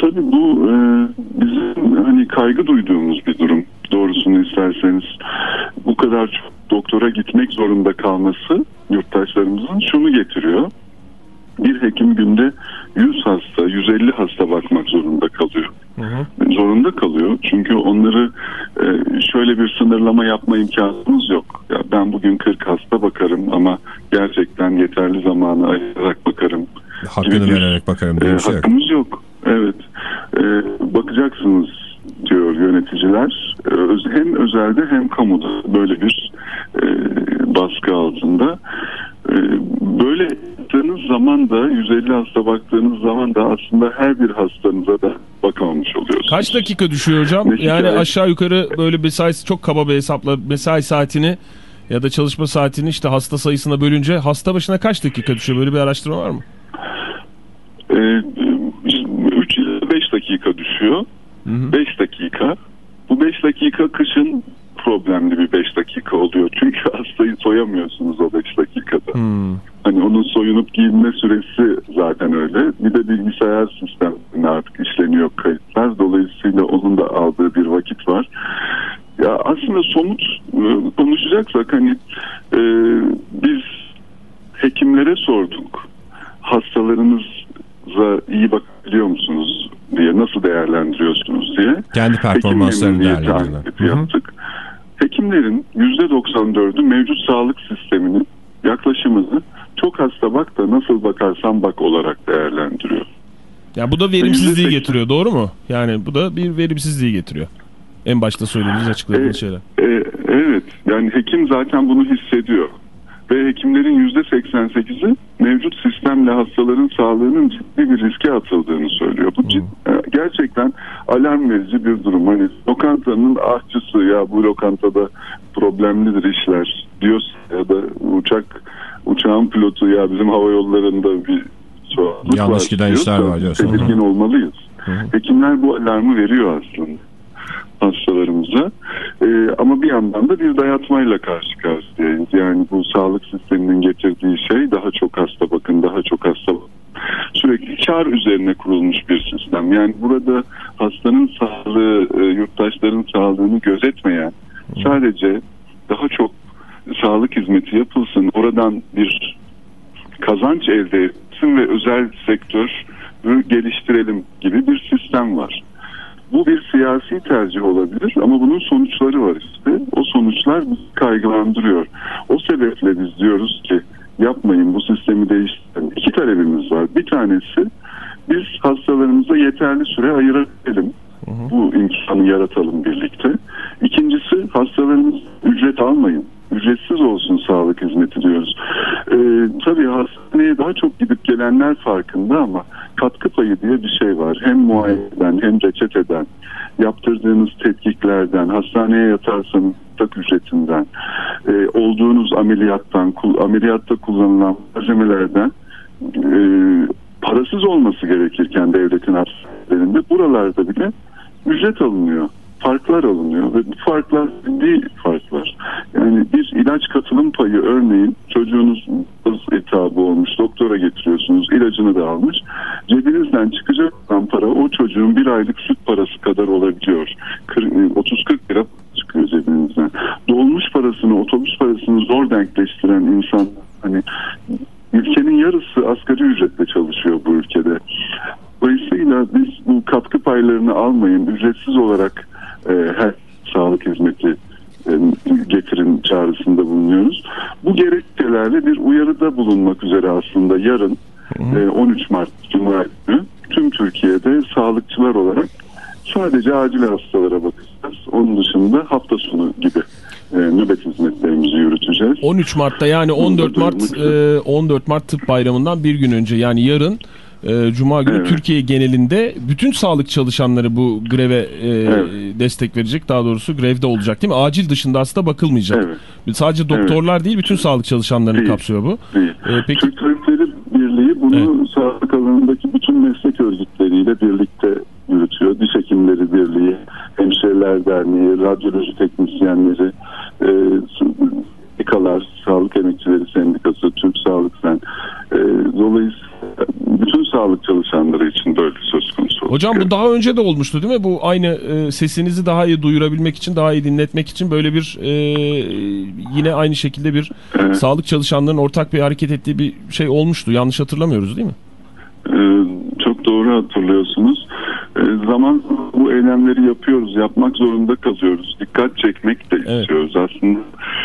Tabii bu e, bizim hani kaygı duyduğumuz bir durum doğrusunu isterseniz. Bu kadar çok doktora gitmek zorunda kalması yurttaşlarımızın şunu getiriyor. Bir hekim günde 100 hasta, 150 hasta bakmak zorunda kalıyor zorunda kalıyor. Çünkü onları e, şöyle bir sınırlama yapma imkanımız yok. Ya ben bugün 40 hasta bakarım ama gerçekten yeterli zamanı ayırarak bakarım. Hakkını vererek bakarım diye e, bir şey yok. hakkımız yok. Evet. E, bakacaksınız diyor yöneticiler. E, hem özelde hem kamuda böyle bir e, baskı altında. Böyle baktığınız zaman da 150 hasta baktığınız zaman da aslında her bir hastanıza da bakamamış oluyorsunuz. Kaç dakika düşüyor hocam? Ne Yani aşağı yukarı böyle mesai çok kaba bir hesapla mesai saatini ya da çalışma saatini işte hasta sayısına bölünce hasta başına kaç dakika düşüyor? Böyle bir araştırma var mı? Ee, 3 ile 5 dakika düşüyor. 5 dakika. Bu 5 dakika kışın problemli bir 5 dakika oluyor. Çünkü (laughs) hastayı soyamıyorsunuz o 5 dakikada. Hani onun soyunup giyinme süresi zaten öyle. Bir de bilgisayar sisteminde artık işleniyor kayıtlar. Dolayısıyla onun da aldığı bir vakit var. Ya aslında somut e, konuşacaksak hani e, biz hekimlere sorduk. Hastalarınıza iyi bakabiliyor musunuz diye nasıl değerlendiriyorsunuz diye. Kendi performanslarını değerlendiriyorlar. yaptık. Hekimlerin %94'ü mevcut sağlık sisteminin yaklaşımını çok hasta bak da nasıl bakarsan bak olarak değerlendiriyor. Ya bu da verimsizliği %80. getiriyor doğru mu? Yani bu da bir verimsizliği getiriyor. En başta söylediğiniz açıkladığınız E, şeyler. e, evet yani hekim zaten bunu hissediyor. Ve hekimlerin %88'i mevcut sistemle hastaların sağlığının ciddi bir riske atıldığını söylüyor. Bu cid- e, gerçekten alarm verici bir durum. Hani lokantanın ahçısı ya bu lokantada problemlidir işler diyorsa ya da uçak uçağın pilotu ya bizim hava yollarında bir Yanlış giden işler diyorsa var diyorsun. Tedirgin olmalıyız. Hekimler bu alarmı veriyor aslında hastalarımıza. Ee, ama bir yandan da bir dayatmayla karşı karşıyayız. Yani bu sağlık sisteminin getirdiği şey daha çok hasta bakın, daha çok hasta bakın. Sürekli kar üzerine kurulmuş bir sistem. Yani burada hastanın sağlığı, e, yurttaşların sağlığını gözetmeyen sadece daha çok sağlık hizmeti yapılsın, oradan bir kazanç elde etsin ve özel sektör geliştirelim gibi bir sistem var. Bu bir siyasi tercih olabilir ama bunun sonuçları var işte. O sonuçlar bizi kaygılandırıyor. O sebeple biz diyoruz ki yapmayın bu sistemi değiştirin. İki talebimiz var. Bir tanesi biz hastalarımıza yeterli süre ayırabilelim. Bu imkanı yaratalım birlikte. İkincisi hastalarımız ücret almayın. Ücretsiz olsun sağlık hizmeti diyoruz. Ee, tabii hastaneye daha çok gidip gelenler farkında ama katkı payı diye bir şey var. Hem muayeneden hem reçeteden, yaptırdığınız tetkiklerden, hastaneye yatarsanız tak ücretinden, e, olduğunuz ameliyattan, kul- ameliyatta kullanılan malzemelerden e, parasız olması gerekirken devletin hastanelerinde buralarda bile ücret alınıyor. Farklar alınıyor ve bu farklar ciddi farklar. Yani bir ilaç katılım payı örneğin çocuğunuz hız iltihabı olmuş doktora getiriyorsunuz ilacını da almış. Cebinizden çıkacak olan para o çocuğun bir aylık süt parası kadar olabiliyor. Kır- e, 30-40 lira çıkıyor cebinizden. Dolmuş parasını otobüs parasını zor denkleştiren insan hani ülkenin yarısı asgari ücretle çalışıyor bu ülkede. Dolayısıyla biz bu katkı paylarını almayın, ücretsiz olarak e, her sağlık hizmeti e, getirin bulunuyoruz. Bu gerekçelerle bir uyarıda bulunmak üzere aslında yarın e, 13 Mart Cuma günü tüm Türkiye'de sağlıkçılar olarak sadece acil hastalara bakacağız. Onun dışında hafta sonu gibi e, nöbet hizmetlerimizi yürüteceğiz. 13 Mart'ta yani 14 Mart e, 14 Mart Tıp Bayramı'ndan bir gün önce yani yarın e, Cuma günü Evet. Türkiye genelinde bütün sağlık çalışanları bu greve e, Evet. destek verecek. Daha doğrusu grevde olacak değil mi? Acil dışında hasta bakılmayacak. Evet. Sadece doktorlar değil bütün sağlık çalışanlarını Değil. kapsıyor bu. değil. E, peki Türk Tabipleri Birliği bunu sağlık alanındaki bütün meslek örgütleriyle birlikte yürütüyor. Diş Hekimleri Birliği, Hemşireler Derneği, Radyoloji Teknisyenleri, e, sendikalar, Sağlık Emekçileri Sendikası, Türk Sağlık Sen. E, dolayısıyla bütün sağlık çalışanları için böyle söz konusu. Hocam bu daha önce de olmuştu değil mi? Bu aynı e, sesinizi daha iyi duyurabilmek için, daha iyi dinletmek için böyle bir e, yine aynı şekilde bir Evet. sağlık çalışanlarının ortak bir hareket ettiği bir şey olmuştu. Yanlış hatırlamıyoruz değil mi? Çok doğru hatırlıyorsunuz. e, zaman bu eylemleri yapıyoruz, yapmak zorunda kalıyoruz. Dikkat çekmek de Evet. istiyoruz aslında.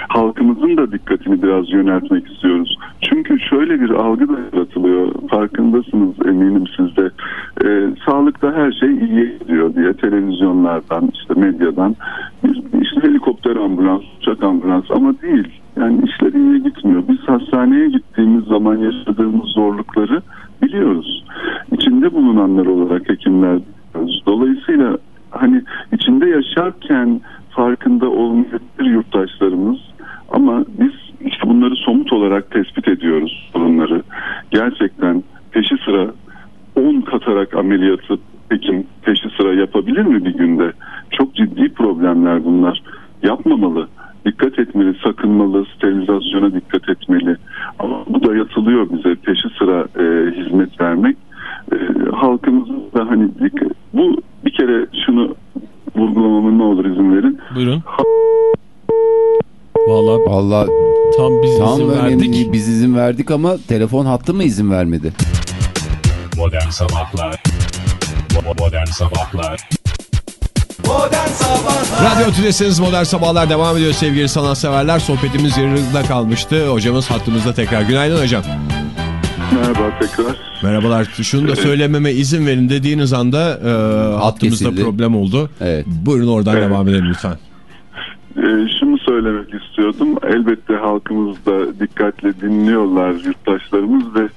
Halkımızın da dikkatini biraz yöneltmek istiyoruz. Çünkü şöyle bir algı da yaratılıyor. Farkındasınız eminim siz de. E, sağlıkta her şey iyi gidiyor diye televizyonlardan, işte medyadan işte helikopter ambulans, uçak ambulans ama değil. Yani işler iyiye gitmiyor. Biz hastaneye gittiğimiz zaman yaşadığımız zorlukları biliyoruz. İçinde bulunanlar olarak hekimler biliyoruz. Dolayısıyla hani içinde yaşarken farkında olmayabilir yurttaşlarımız ama biz işte bunları somut olarak tespit ediyoruz sorunları. Gerçekten peşi sıra 10 katarak ameliyatı hekim peşi sıra yapabilir mi bir günde? Çok ciddi problemler bunlar. Yapmamalı. Dikkat etmeli, sakınmalı, sterilizasyona dikkat etmeli. Dayatılıyor bize peşi sıra e, hizmet vermek. E, halkımızın da hani bu bir kere şunu vurgulamamın ne olur izin verin. Buyurun. Vallahi Vallahi tam biz tam izin önemli verdik. biz izin verdik ama telefon hattı mı izin vermedi? Modern Sabahlar Modern Sabahlar Radyo Tülesi'niz Modern Sabahlar devam ediyor sevgili sanatseverler. Sohbetimiz yarıda kalmıştı. Hocamız hattımızda tekrar. Günaydın hocam. Merhaba tekrar. Merhabalar. Şunu da söylememe izin verin dediğiniz anda e, hattımızda kesildi. problem oldu. Evet. Buyurun oradan Evet. devam edelim lütfen. Ee, şunu söylemek istiyordum. Elbette halkımız da dikkatle dinliyorlar yurttaşlarımız ve e,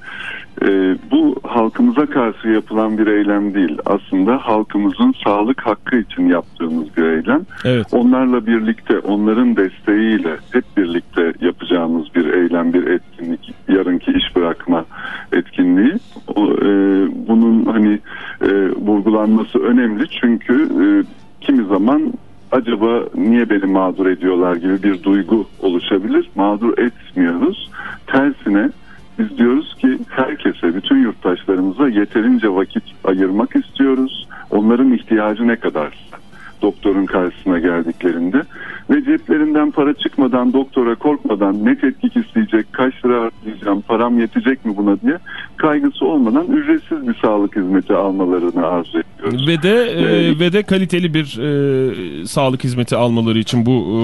halkımıza karşı yapılan bir eylem değil. Aslında halkımızın sağlık hakkı için yaptığımız bir eylem. Evet. Onlarla birlikte, onların desteğiyle hep birlikte yapacağımız bir eylem, bir etkinlik. Yarınki iş bırakma etkinliği. O, e, bunun hani e, vurgulanması önemli çünkü e, kimi zaman acaba niye beni mağdur ediyorlar gibi bir duygu oluşabilir. Mağdur etmiyoruz. Tersine biz diyoruz ki herkese, bütün yurttaşlarımıza yeterince vakit ayırmak istiyoruz. Onların ihtiyacı ne kadarsa doktorun karşısına geldiklerinde ve ceplerinden para çıkmadan doktora korkmadan ne tetkik isteyecek, kaç lira harcayacağım, param yetecek mi buna diye kaygısı olmadan ücretsiz bir sağlık hizmeti almalarını arzu ediyoruz. Ve de e, Evet. ve de kaliteli bir e, sağlık hizmeti almaları için bu e,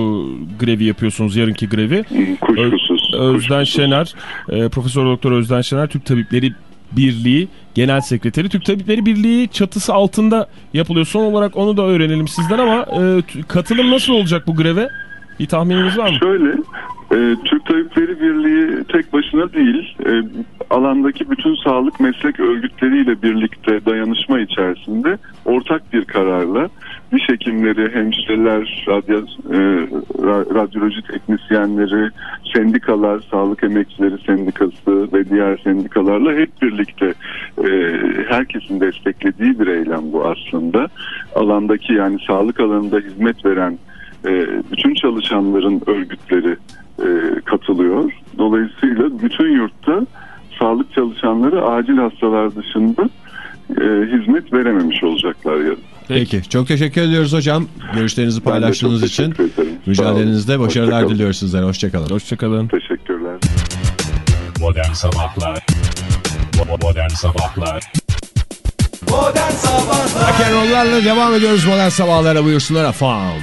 grevi yapıyorsunuz yarınki grevi. Kuşkusuz. Özden kuşkusuz. Şener, e, Profesör Doktor Özden Şener Türk Tabipleri Birliği Genel Sekreteri. Türk Tabipleri Birliği çatısı altında yapılıyor. Son olarak onu da öğrenelim sizden ama e, katılım nasıl olacak bu greve? Bir tahmininiz var mı? Şöyle, e, Türk Tabipleri Birliği tek başına değil, e, alandaki bütün sağlık meslek örgütleriyle birlikte dayanışma içerisinde ortak bir kararla diş hekimleri, hemşireler, radyo, e, ra- radyoloji teknisyenleri, sendikalar, sağlık emekçileri sendikası ve diğer sendikalarla hep birlikte e, herkesin desteklediği bir eylem bu aslında. Alandaki yani sağlık alanında hizmet veren e, bütün çalışanların örgütleri e, katılıyor. Dolayısıyla bütün yurtta sağlık çalışanları acil hastalar dışında e, hizmet verememiş olacaklar yarın. Peki. Çok teşekkür ediyoruz hocam. Görüşlerinizi paylaştığınız için. ederim. Mücadelenizde başarılar Hoşça kalın. diliyoruz sizlere. Hoşçakalın. Hoşçakalın. Teşekkürler. Modern Sabahlar Modern Sabahlar Modern Sabahlar Rock'n'roll'larla devam ediyoruz modern sabahlara buyursunlar efendim.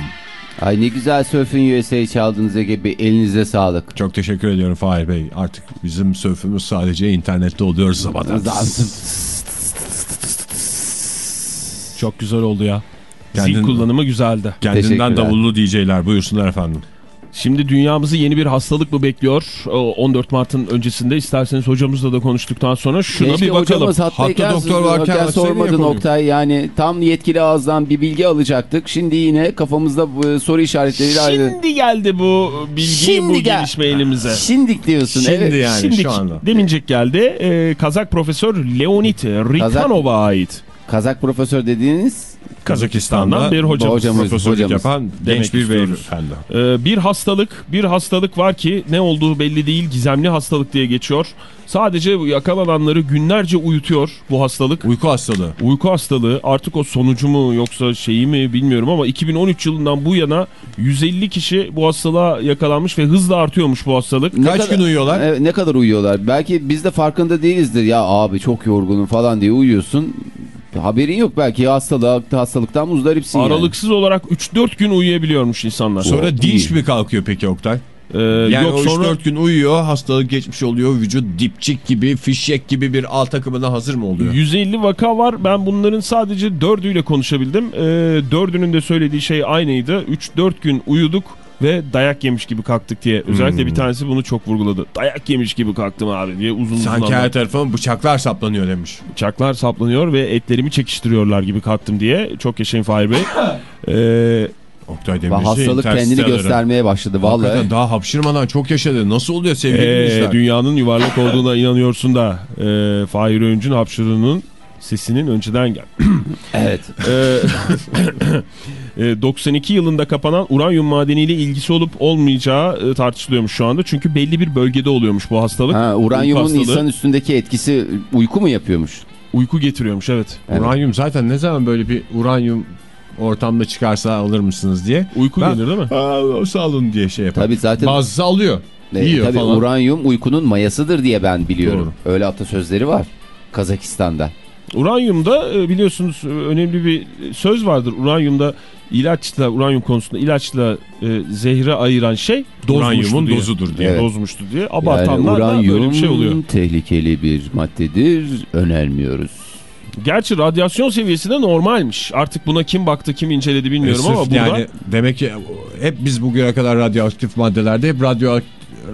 Ay ne güzel Surfing USA çaldınız Ege Bey. Elinize sağlık. Çok teşekkür ediyorum Fahir Bey. Artık bizim sörfümüz sadece internette oluyor zamanla. Çok güzel oldu ya. Zil Kendin- kullanımı güzeldi. Kendinden Teşekkürler. davullu DJ'ler buyursunlar efendim. Şimdi dünyamızı yeni bir hastalık mı bekliyor? O 14 Mart'ın öncesinde isterseniz hocamızla da konuştuktan sonra şuna Keşke bir bakalım. hattayken, Hatta doktor varken sormadın. Oktay. Yani tam yetkili ağızdan bir bilgi alacaktık. Şimdi yine kafamızda bu soru işaretleriyle ayrı. Şimdi geldi bu bilgi, Şimdi bu gel- gelişme elimize. Şimdik diyorsun. Şimdi evet. yani Şimdi şu anda. demincek geldi. Ee, Kazak profesör Leonid Ritanov'a ait. Kazak profesör dediğiniz Kazakistan'dan bir hocamız. hocamız. Profesörlük hocamız. yapan Demek genç bir beyefendi. Ee, bir hastalık, bir hastalık var ki ne olduğu belli değil. Gizemli hastalık diye geçiyor. Sadece yakalananları günlerce uyutuyor bu hastalık. Uyku hastalığı. Uyku hastalığı artık o sonucu mu yoksa şeyi mi bilmiyorum ama 2013 yılından bu yana 150 kişi bu hastalığa yakalanmış ve hızla artıyormuş bu hastalık. Ne Kaç kadar- gün uyuyorlar? Evet, ne kadar uyuyorlar? Belki biz de farkında değilizdir. Ya abi çok yorgunum falan diye uyuyorsun. Haberin yok belki hastalık, hastalıktan muzdaripsin yani. Aralıksız olarak 3-4 gün uyuyabiliyormuş insanlar. Sonra O dinç iyi. mi kalkıyor peki Oktay? Ee, Yani yok o sonra 3-4 gün uyuyor, hastalık geçmiş oluyor, vücut dipçik gibi, fişek gibi bir A takımına hazır mı oluyor? 150 vaka var. Ben bunların sadece dördüyle konuşabildim. Ee, dördünün de söylediği şey aynıydı. 3-4 gün uyuduk ve dayak yemiş gibi kalktık diye. Özellikle Hmm. bir tanesi bunu çok vurguladı. Dayak yemiş gibi kalktım abi diye uzun uzun Sanki her tarafıma bıçaklar saplanıyor demiş. Bıçaklar saplanıyor ve etlerimi çekiştiriyorlar gibi kalktım diye. Çok yaşayın Fahir Bey. (laughs) Ee, Oktay Demirci hastalık kendini göstermeye başladı vallahi. Hakikaten daha hapşırmadan çok yaşadı. Nasıl oluyor sevgili Ee, dinleyiciler? dünyanın yuvarlak olduğuna inanıyorsun da e, Fahir Öğüncü'nün hapşırığının sesinin önceden gel. Evet. (laughs) E, 92 yılında kapanan uranyum madeniyle ilgisi olup olmayacağı e, tartışılıyormuş şu anda. Çünkü belli bir bölgede oluyormuş bu hastalık. Ha, uranyumun hastalığı. insan üstündeki etkisi uyku mu yapıyormuş? Uyku getiriyormuş evet. Evet. Uranyum zaten ne zaman böyle bir uranyum ortamda çıkarsa alır mısınız diye. Uyku Ben- gelir değil mi? Aa, sağ olun diye şey yapar. Tabii zaten Bazısı alıyor. e, yiyor tabii falan. uranyum uykunun mayasıdır diye ben biliyorum. Öyle atasözleri var Kazakistan'da. Uranyumda e, biliyorsunuz e, önemli bir söz vardır. Uranyumda ilaçla, uranyum konusunda ilaçla e, zehre ayıran şey Uranyumun diye. dozudur diye. Evet. Dozmuştu diye. Yani Abartanlar da uranyum böyle bir şey oluyor. tehlikeli bir maddedir önermiyoruz. Gerçi radyasyon seviyesi de normalmiş. Artık buna kim baktı kim inceledi bilmiyorum Sırf ama burada yani demek ki hep biz bugüne kadar radyoaktif maddelerde hep radyo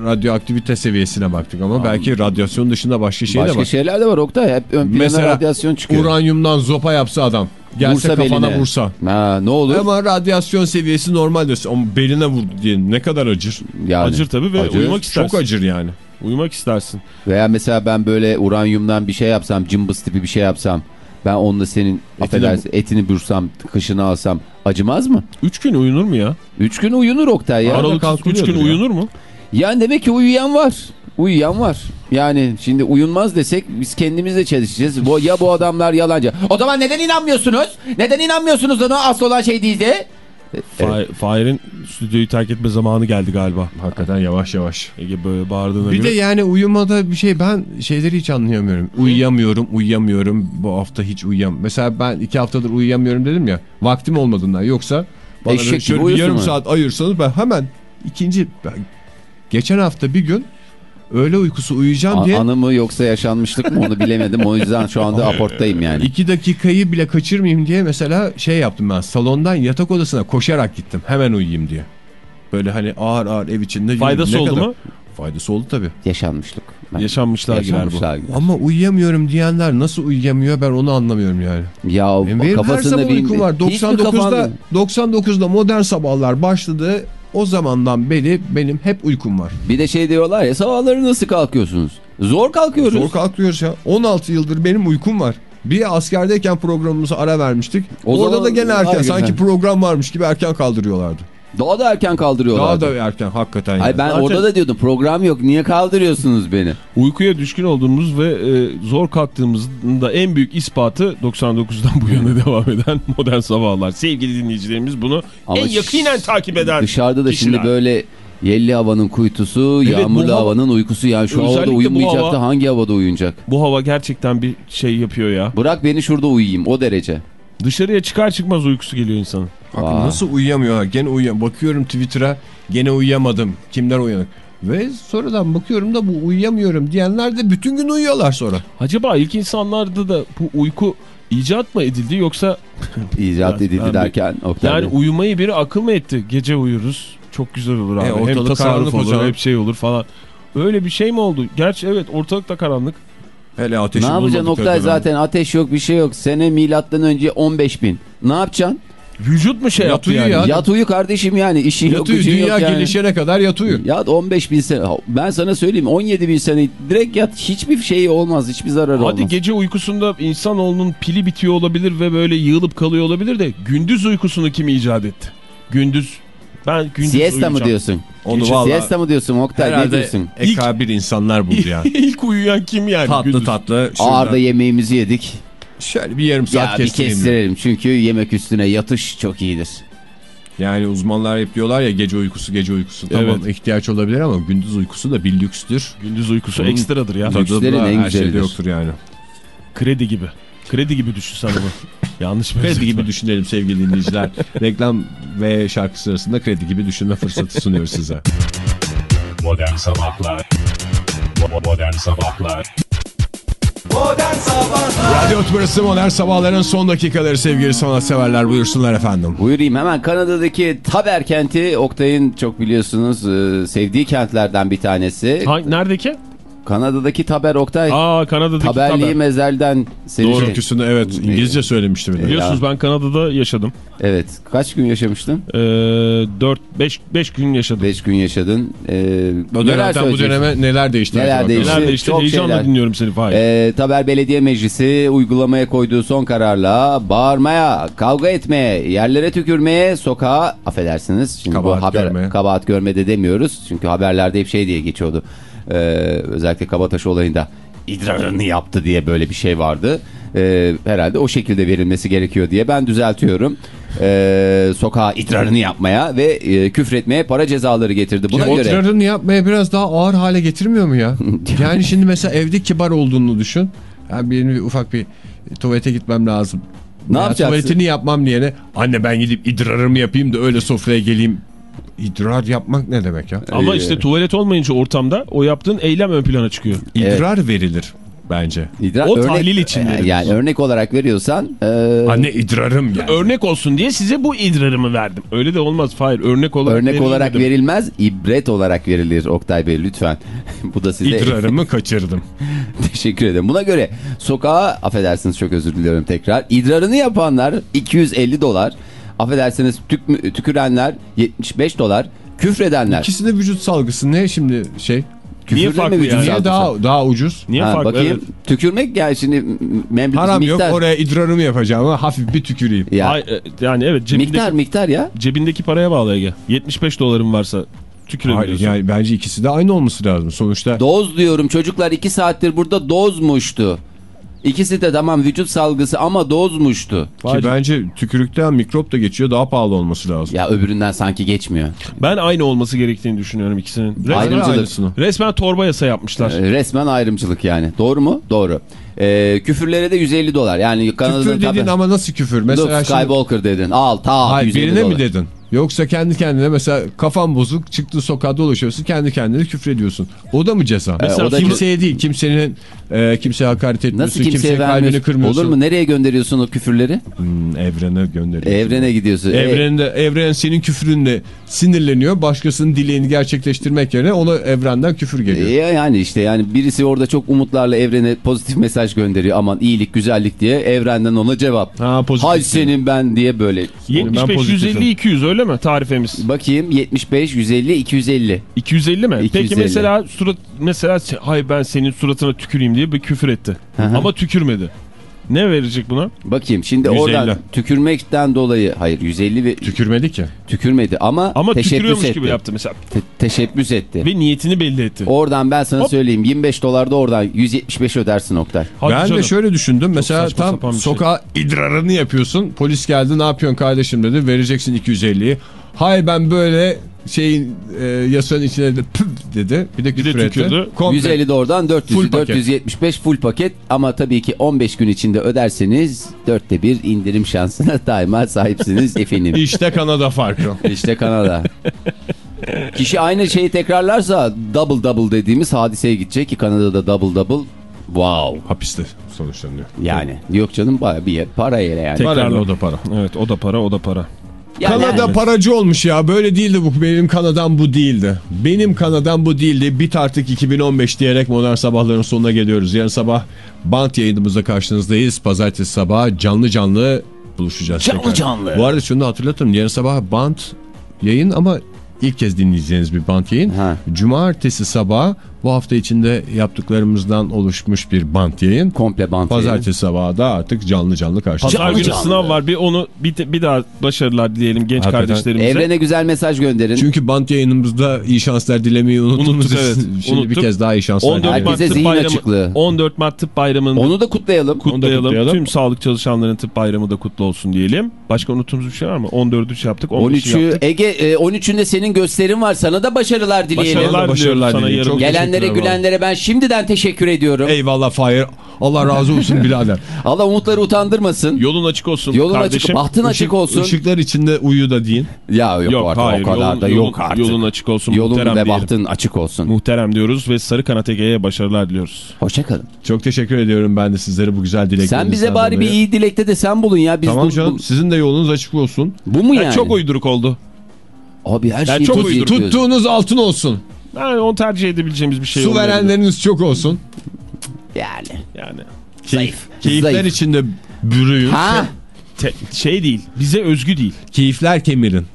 radyoaktivite seviyesine baktık ama belki radyasyon dışında başka şey de Başka var. şeyler de var Oktay. Hep ön Mesela radyasyon çıkıyor. Uranyumdan zopa yapsa adam. Gelse Vursa kafana beline. vursa. Ha, ne olur? Ama radyasyon seviyesi normal diyorsun. Ama beline vurdu diye ne kadar acır. Yani, acır tabii ve acır. uyumak istersin. Çok acır yani. Uyumak istersin. Veya mesela ben böyle uranyumdan bir şey yapsam, cımbız tipi bir şey yapsam. Ben onunla senin affedersin etini bürsem, kışını alsam acımaz mı? 3 gün uyunur mu ya? Üç gün uyunur Oktay ya. 3 kalkılıyordur gün ya. uyunur mu? Yani demek ki uyuyan var. Uyuyan var. Yani şimdi uyunmaz desek biz kendimizle çelişeceğiz. Bu, ya bu adamlar yalancı. O zaman neden inanmıyorsunuz? Neden inanmıyorsunuz ona asıl olan şey değil de? Fahir'in stüdyoyu terk etme zamanı geldi galiba. Hakikaten yavaş yavaş. Ege böyle bağırdığına Bir göre. de yani uyumada bir şey ben şeyleri hiç anlayamıyorum. Uyuyamıyorum, uyuyamıyorum. Bu hafta hiç uyuyam. Mesela ben iki haftadır uyuyamıyorum dedim ya. Vaktim olmadığından yoksa bana Eşek şöyle bir yarım mu? saat ayırsanız ben hemen ikinci ben, geçen hafta bir gün öğle uykusu uyuyacağım A- diye Anı mı yoksa yaşanmışlık mı onu bilemedim. O yüzden şu anda (laughs) aporttayım yani. iki dakikayı bile kaçırmayayım diye mesela şey yaptım ben. Salondan yatak odasına koşarak gittim. Hemen uyuyayım diye. Böyle hani ağır ağır ev içinde. Faydası Ne oldu kadar- mu? Faydası oldu tabii. Yaşanmışlık. Ben- Yaşanmışlar girer bu. Yaşanmışlar girer. Ama uyuyamıyorum diyenler nasıl uyuyamıyor ben onu anlamıyorum yani. Ya Benim her kafasında sabah bir... uykum var. Hiç mi 99'da kafanda- 99'da modern sabahlar başladı. O zamandan beri benim hep uykum var. Bir de şey diyorlar ya sabahları nasıl kalkıyorsunuz? Zor kalkıyoruz. Zor kalkıyoruz ya. 16 yıldır benim uykum var. Bir askerdeyken programımıza ara vermiştik. O Orada da gene erken. Sanki program varmış gibi erken kaldırıyorlardı. Daha da erken kaldırıyorlar. Daha da erken hakikaten. Ay ben Zaten- orada da diyordum program yok niye kaldırıyorsunuz beni? Uykuya düşkün olduğumuz ve e, zor kalktığımızın da en büyük ispatı 99'dan bu yana (laughs) devam eden modern sabahlar. Sevgili dinleyicilerimiz bunu Ama en yakinen takip eden Dışarıda da kişiler. şimdi böyle yelli havanın kuytusu, Evet, yağmurlu hava- havanın uykusu. Yani şu Özellikle havada uyumayacak hava- da hangi havada uyuyacak? Bu hava gerçekten bir şey yapıyor ya. Bırak beni şurada uyuyayım o derece. Dışarıya çıkar çıkmaz uykusu geliyor insanın. Bakın Vay. nasıl uyuyamıyor. Gene uyuyam. Bakıyorum Twitter'a gene uyuyamadım. Kimler uyanık? Ve sonradan bakıyorum da bu uyuyamıyorum diyenler de bütün gün uyuyorlar sonra. Acaba ilk insanlarda da bu uyku icat mı edildi yoksa (laughs) İcat edildi ben- derken. Oktay yani uyumayı biri akıl mı etti? Gece uyuruz. Çok güzel olur abi. E, hem ortalık tasarruf karanlık olur olacak. hep şey olur falan. Öyle bir şey mi oldu? Gerçi evet ortalıkta karanlık. Hele ateşi ne yapacaksın Oktay zaten ateş yok bir şey yok. Sene milattan önce 15 bin. Ne yapacaksın? Vücut mu şey Yat yaptı uyu yani? ya. Yat uyu kardeşim yani işin yok Yat uyu, gücün dünya yok yani. gelişene kadar yat uyu. Yat 15 bin sene. Ben sana söyleyeyim 17 bin sene direkt yat hiçbir şeyi olmaz. Hiçbir zararı Hadi olmaz. gece uykusunda insanoğlunun pili bitiyor olabilir ve böyle yığılıp kalıyor olabilir de gündüz uykusunu kim icat etti? Gündüz ben gündüz Siesta mı uyuyacağım. diyorsun? Onu valla Siesta mı diyorsun Oktay ne herhalde diyorsun? ekabir insanlar buldu ya. (laughs) İlk uyuyan kim yani? tatlı gündüz? tatlı. Ağırda Şurada yemeğimizi yedik. şöyle bir yarım saat Ya bir kestireyim. kestirelim çünkü yemek üstüne yatış çok iyidir. Yani uzmanlar hep diyorlar ya gece uykusu gece uykusu. Tamam Evet. ihtiyaç olabilir ama gündüz uykusu da bir lükstür. Gündüz uykusu Onun ekstradır ya. Lükslerin en her şeyde güzelidir. yoktur yani. Kredi gibi. Kredi gibi düşün sana bu. (laughs) Yanlış mı? Kredi gibi düşünelim sevgili dinleyiciler. (laughs) Reklam ve şarkı sırasında kredi gibi düşünme fırsatı sunuyoruz size. Modern Sabahlar Modern Sabahlar Modern Sabahlar Radyo Tümrüt'ü Modern Sabahların son dakikaları sevgili sanatseverler buyursunlar efendim. Buyurayım hemen Kanada'daki Taber kenti Oktay'ın çok biliyorsunuz e, sevdiği kentlerden bir tanesi. Ha, neredeki? Kanada'daki Taber Oktay. Aa Kanada'daki Taberliği Taber. mezelden seni Doğru. şey- Türküsünü evet İngilizce söylemişti bir de. Biliyorsunuz ben Kanada'da yaşadım. Evet. Kaç gün yaşamıştın? Ee, 4 5 5 gün yaşadım. 5 gün yaşadın. Ee, O neler dönemden bu döneme neler değişti? Neler değişti? Nerede işte çok heyecanla şeyler. dinliyorum seni Fahir. Ee, Taber Belediye Meclisi uygulamaya koyduğu son kararla bağırmaya, kavga etmeye, yerlere tükürmeye, sokağa affedersiniz. Şimdi Kabahat bu haber görmeye. kabahat görmede demiyoruz. Çünkü haberlerde hep şey diye geçiyordu. Ee, özellikle Kabataş olayında idrarını yaptı diye böyle bir şey vardı. Ee, herhalde o şekilde verilmesi gerekiyor diye ben düzeltiyorum. Ee, sokağa idrarını yapmaya ve e, küfretmeye para cezaları getirdi. Buna O göre tırarını yapmaya biraz daha ağır hale getirmiyor mu ya? (laughs) yani şimdi mesela evde kibar olduğunu düşün. Yani benim bir ufak bir tuvalete gitmem lazım. Ne Ya yapacaksın? Tuvaletini yapmam diyene anne ben gidip idrarımı yapayım da öyle sofraya geleyim. İdrar yapmak ne demek ya? Ama Ee, işte tuvalet olmayınca ortamda o yaptığın eylem ön plana çıkıyor. İdrar verilir bence. idrar o tahlil için Ee, verilir. yani örnek olarak veriyorsan e, Anne idrarım yani. Örnek olsun diye size bu idrarımı verdim. Öyle de olmaz Fahir. Örnek olarak Örnek olarak verilmez, ibret olarak verilir Oktay Bey lütfen. (laughs) Bu da size İdrarımı (laughs) kaçırdım. teşekkür ederim. Buna göre sokağa, affedersiniz çok özür diliyorum tekrar, idrarını yapanlar 250 dolar, affedersiniz tük, tükürenler 75 dolar, küfredenler. İkisi de vücut salgısı ne şimdi şey? Niye Küfürde farklı mi vücut yani? Niye daha daha ucuz? Niye Ha, farklı? bakayım Evet. tükürmek yani şimdi memleket Haram miktar. yok oraya idrarımı yapacağım ama hafif bir tüküreyim. Ya, Ay, e, yani evet cebindeki, miktar miktar ya. cebindeki paraya bağlı Ege. 75 doların varsa Hayır, tükürebiliyorsun. yani bence ikisi de aynı olması lazım. Sonuçta Doz diyorum çocuklar 2 saattir burada dozmuştu. İkisi de tamam vücut salgısı ama dozmuştu. ki bence tükürükten mikrop da geçiyor daha pahalı olması lazım. Ya öbüründen sanki geçmiyor. Ben aynı olması gerektiğini düşünüyorum ikisinin. Resmen, Ayrımcılık. Aynısını. resmen torba yasa yapmışlar. Ee, Resmen ayrımcılık yani. Doğru mu? Doğru. Ee, küfürlere de 150 dolar. Yani Kanada'da Küfür dedin tabii- ama nasıl küfür? Mesela Luke şimdi- Skywalker dedin. Al ta Hayır 150 birine dolar. mi dedin? Yoksa kendi kendine mesela kafan bozuk çıktı sokağa dolaşıyorsun kendi kendine küfrediyorsun. O da mı ceza? Mesela o da- kimseye değil kimsenin e, kimseye hakaret etmiyorsun. Nasıl kimseye kimsenin kalbini kırmıyorsun. Olur mu? Nereye gönderiyorsun o küfürleri? Hmm, evrene gönderiyorsun. Evrene gidiyorsun. E, Evrende, evren senin küfrünle sinirleniyor. Başkasının dileğini gerçekleştirmek yerine ona evrenden küfür geliyor. yani işte yani birisi orada çok umutlarla evrene pozitif mesaj gönderiyor. Aman iyilik, güzellik diye evrenden ona cevap. Ha, pozitif Hay senin ben diye böyle. 75, pozitifim. 150, 200 öyle mi tarifemiz? Bakayım 75, 150, 250. 250 mi? 250. Peki mesela surat mesela se- hay ben senin suratına tüküreyim diye bir küfür etti. Hı hı. Ama tükürmedi. Ne verecek buna? Bakayım şimdi 150. oradan tükürmekten dolayı hayır 150 ve Tükürmedi ki. tükürmedi ama, Ama teşebbüs etti. gibi yaptı mesela. Te- teşebbüs etti. Ve niyetini belli etti. Oradan ben sana Hop. söyleyeyim 25 dolar da oradan 175 ödersin Oktay. Hadi ben canım. de şöyle düşündüm. Mesela saçma sapan tam şey. sokağa idrarını yapıyorsun. Polis geldi ne yapıyorsun kardeşim dedi. Vereceksin 250'yi. Hay ben böyle şeyin e, yasanın içine de püf dedi. Bir de Bir de küfür etti. tükürdü. Komple. 150 de oradan 400, Full paket. 475 full paket ama tabii ki 15 gün içinde öderseniz dörtte bir indirim şansına (laughs) daima sahipsiniz efendim. İşte Kanada farkı. İşte Kanada. Kişi aynı şeyi tekrarlarsa double double dediğimiz hadiseye gidecek ki Kanada'da double double wow. Hapiste sonuçlanıyor. Yani yok canım baya bir yer, para yere yani. Tekrarla. o da para. Evet o da para o da para. Yani- Kanada paracı olmuş ya. Böyle değildi bu. Benim Kanada'm bu değildi. Benim Kanada'm bu değildi. Bit artık 2015 diyerek modern sabahların sonuna geliyoruz. Yarın sabah bant yayınımızda karşınızdayız. Pazartesi sabah canlı canlı buluşacağız. Canlı tekrar. canlı. Bu arada şunu da hatırlatın. Yarın sabah bant yayın ama ilk kez dinleyeceğiniz bir bant yayın. Ha. Cumartesi sabah bu hafta içinde yaptıklarımızdan oluşmuş bir bant yayın. komple bant Pazartesi sabahı da artık canlı canlı karşınızda. Pazar günü canlı. sınav var. Bir onu bir, bir daha başarılar dileyelim genç Hakikaten. kardeşlerimize. Evrene güzel mesaj gönderin. Çünkü bant yayınımızda iyi şanslar dilemeyi unuttuğumuz Unuttuk, evet. (laughs) Şimdi bir Unuttuk. kez daha iyi şanslar 14 dileyelim. Mart Herkese Tıp zihin Bayramı, açıklığı. 14 Mart Tıp Bayramı'nı Onu da kutlayalım. kutlayalım. kutlayalım. Tüm sağlık çalışanların tıp bayramı da kutlu olsun diyelim. Başka unuttuğumuz bir şey var mı? 14'ü şey yaptık. 15'ü 13'ü yaptık. Ege e, 13'ünde senin gösterin var. Sana da başarılar dileyelim. Başarılar, Başarılar diliyorum sana dileyelim. yarın. Çok Eğlenenlere vallahi. gülenlere ben şimdiden teşekkür ediyorum. Eyvallah Fahir. Allah razı olsun (laughs) birader. Allah umutları utandırmasın. Yolun açık olsun Yolun kardeşim. açık, bahtın açık olsun. Işıklar içinde uyu da deyin. Ya yok, Yok artık, hayır o kadar yolun, da yolun, yok artık. yolun açık olsun Yolun ve diyelim. bahtın açık olsun. Muhterem diyoruz ve Sarı Kanat Ege'ye başarılar diliyoruz. Hoşçakalın. Çok teşekkür ediyorum ben de sizlere bu güzel dileklerinizden Sen bize bari bir iyi dilekte de sen bulun ya. Biz Tamam canım bu, sizin de yolunuz açık olsun. bu mu Yani yani? çok uyduruk oldu. Abi her Yani çok uyduruk. tutuyoruz. Tuttuğunuz altın olsun. Yani onu tercih edebileceğimiz bir şey Su olmayabilir. verenleriniz çok olsun. Yani. Yani Zayıf. Keyifler Zayıf. içinde bürüyün. Ha? te- şey değil bize özgü değil. Keyifler kemirin.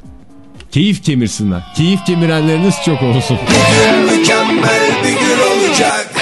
Keyif kemirsinler. Keyif kemirenleriniz çok olsun. Mükemmel bir gün olacak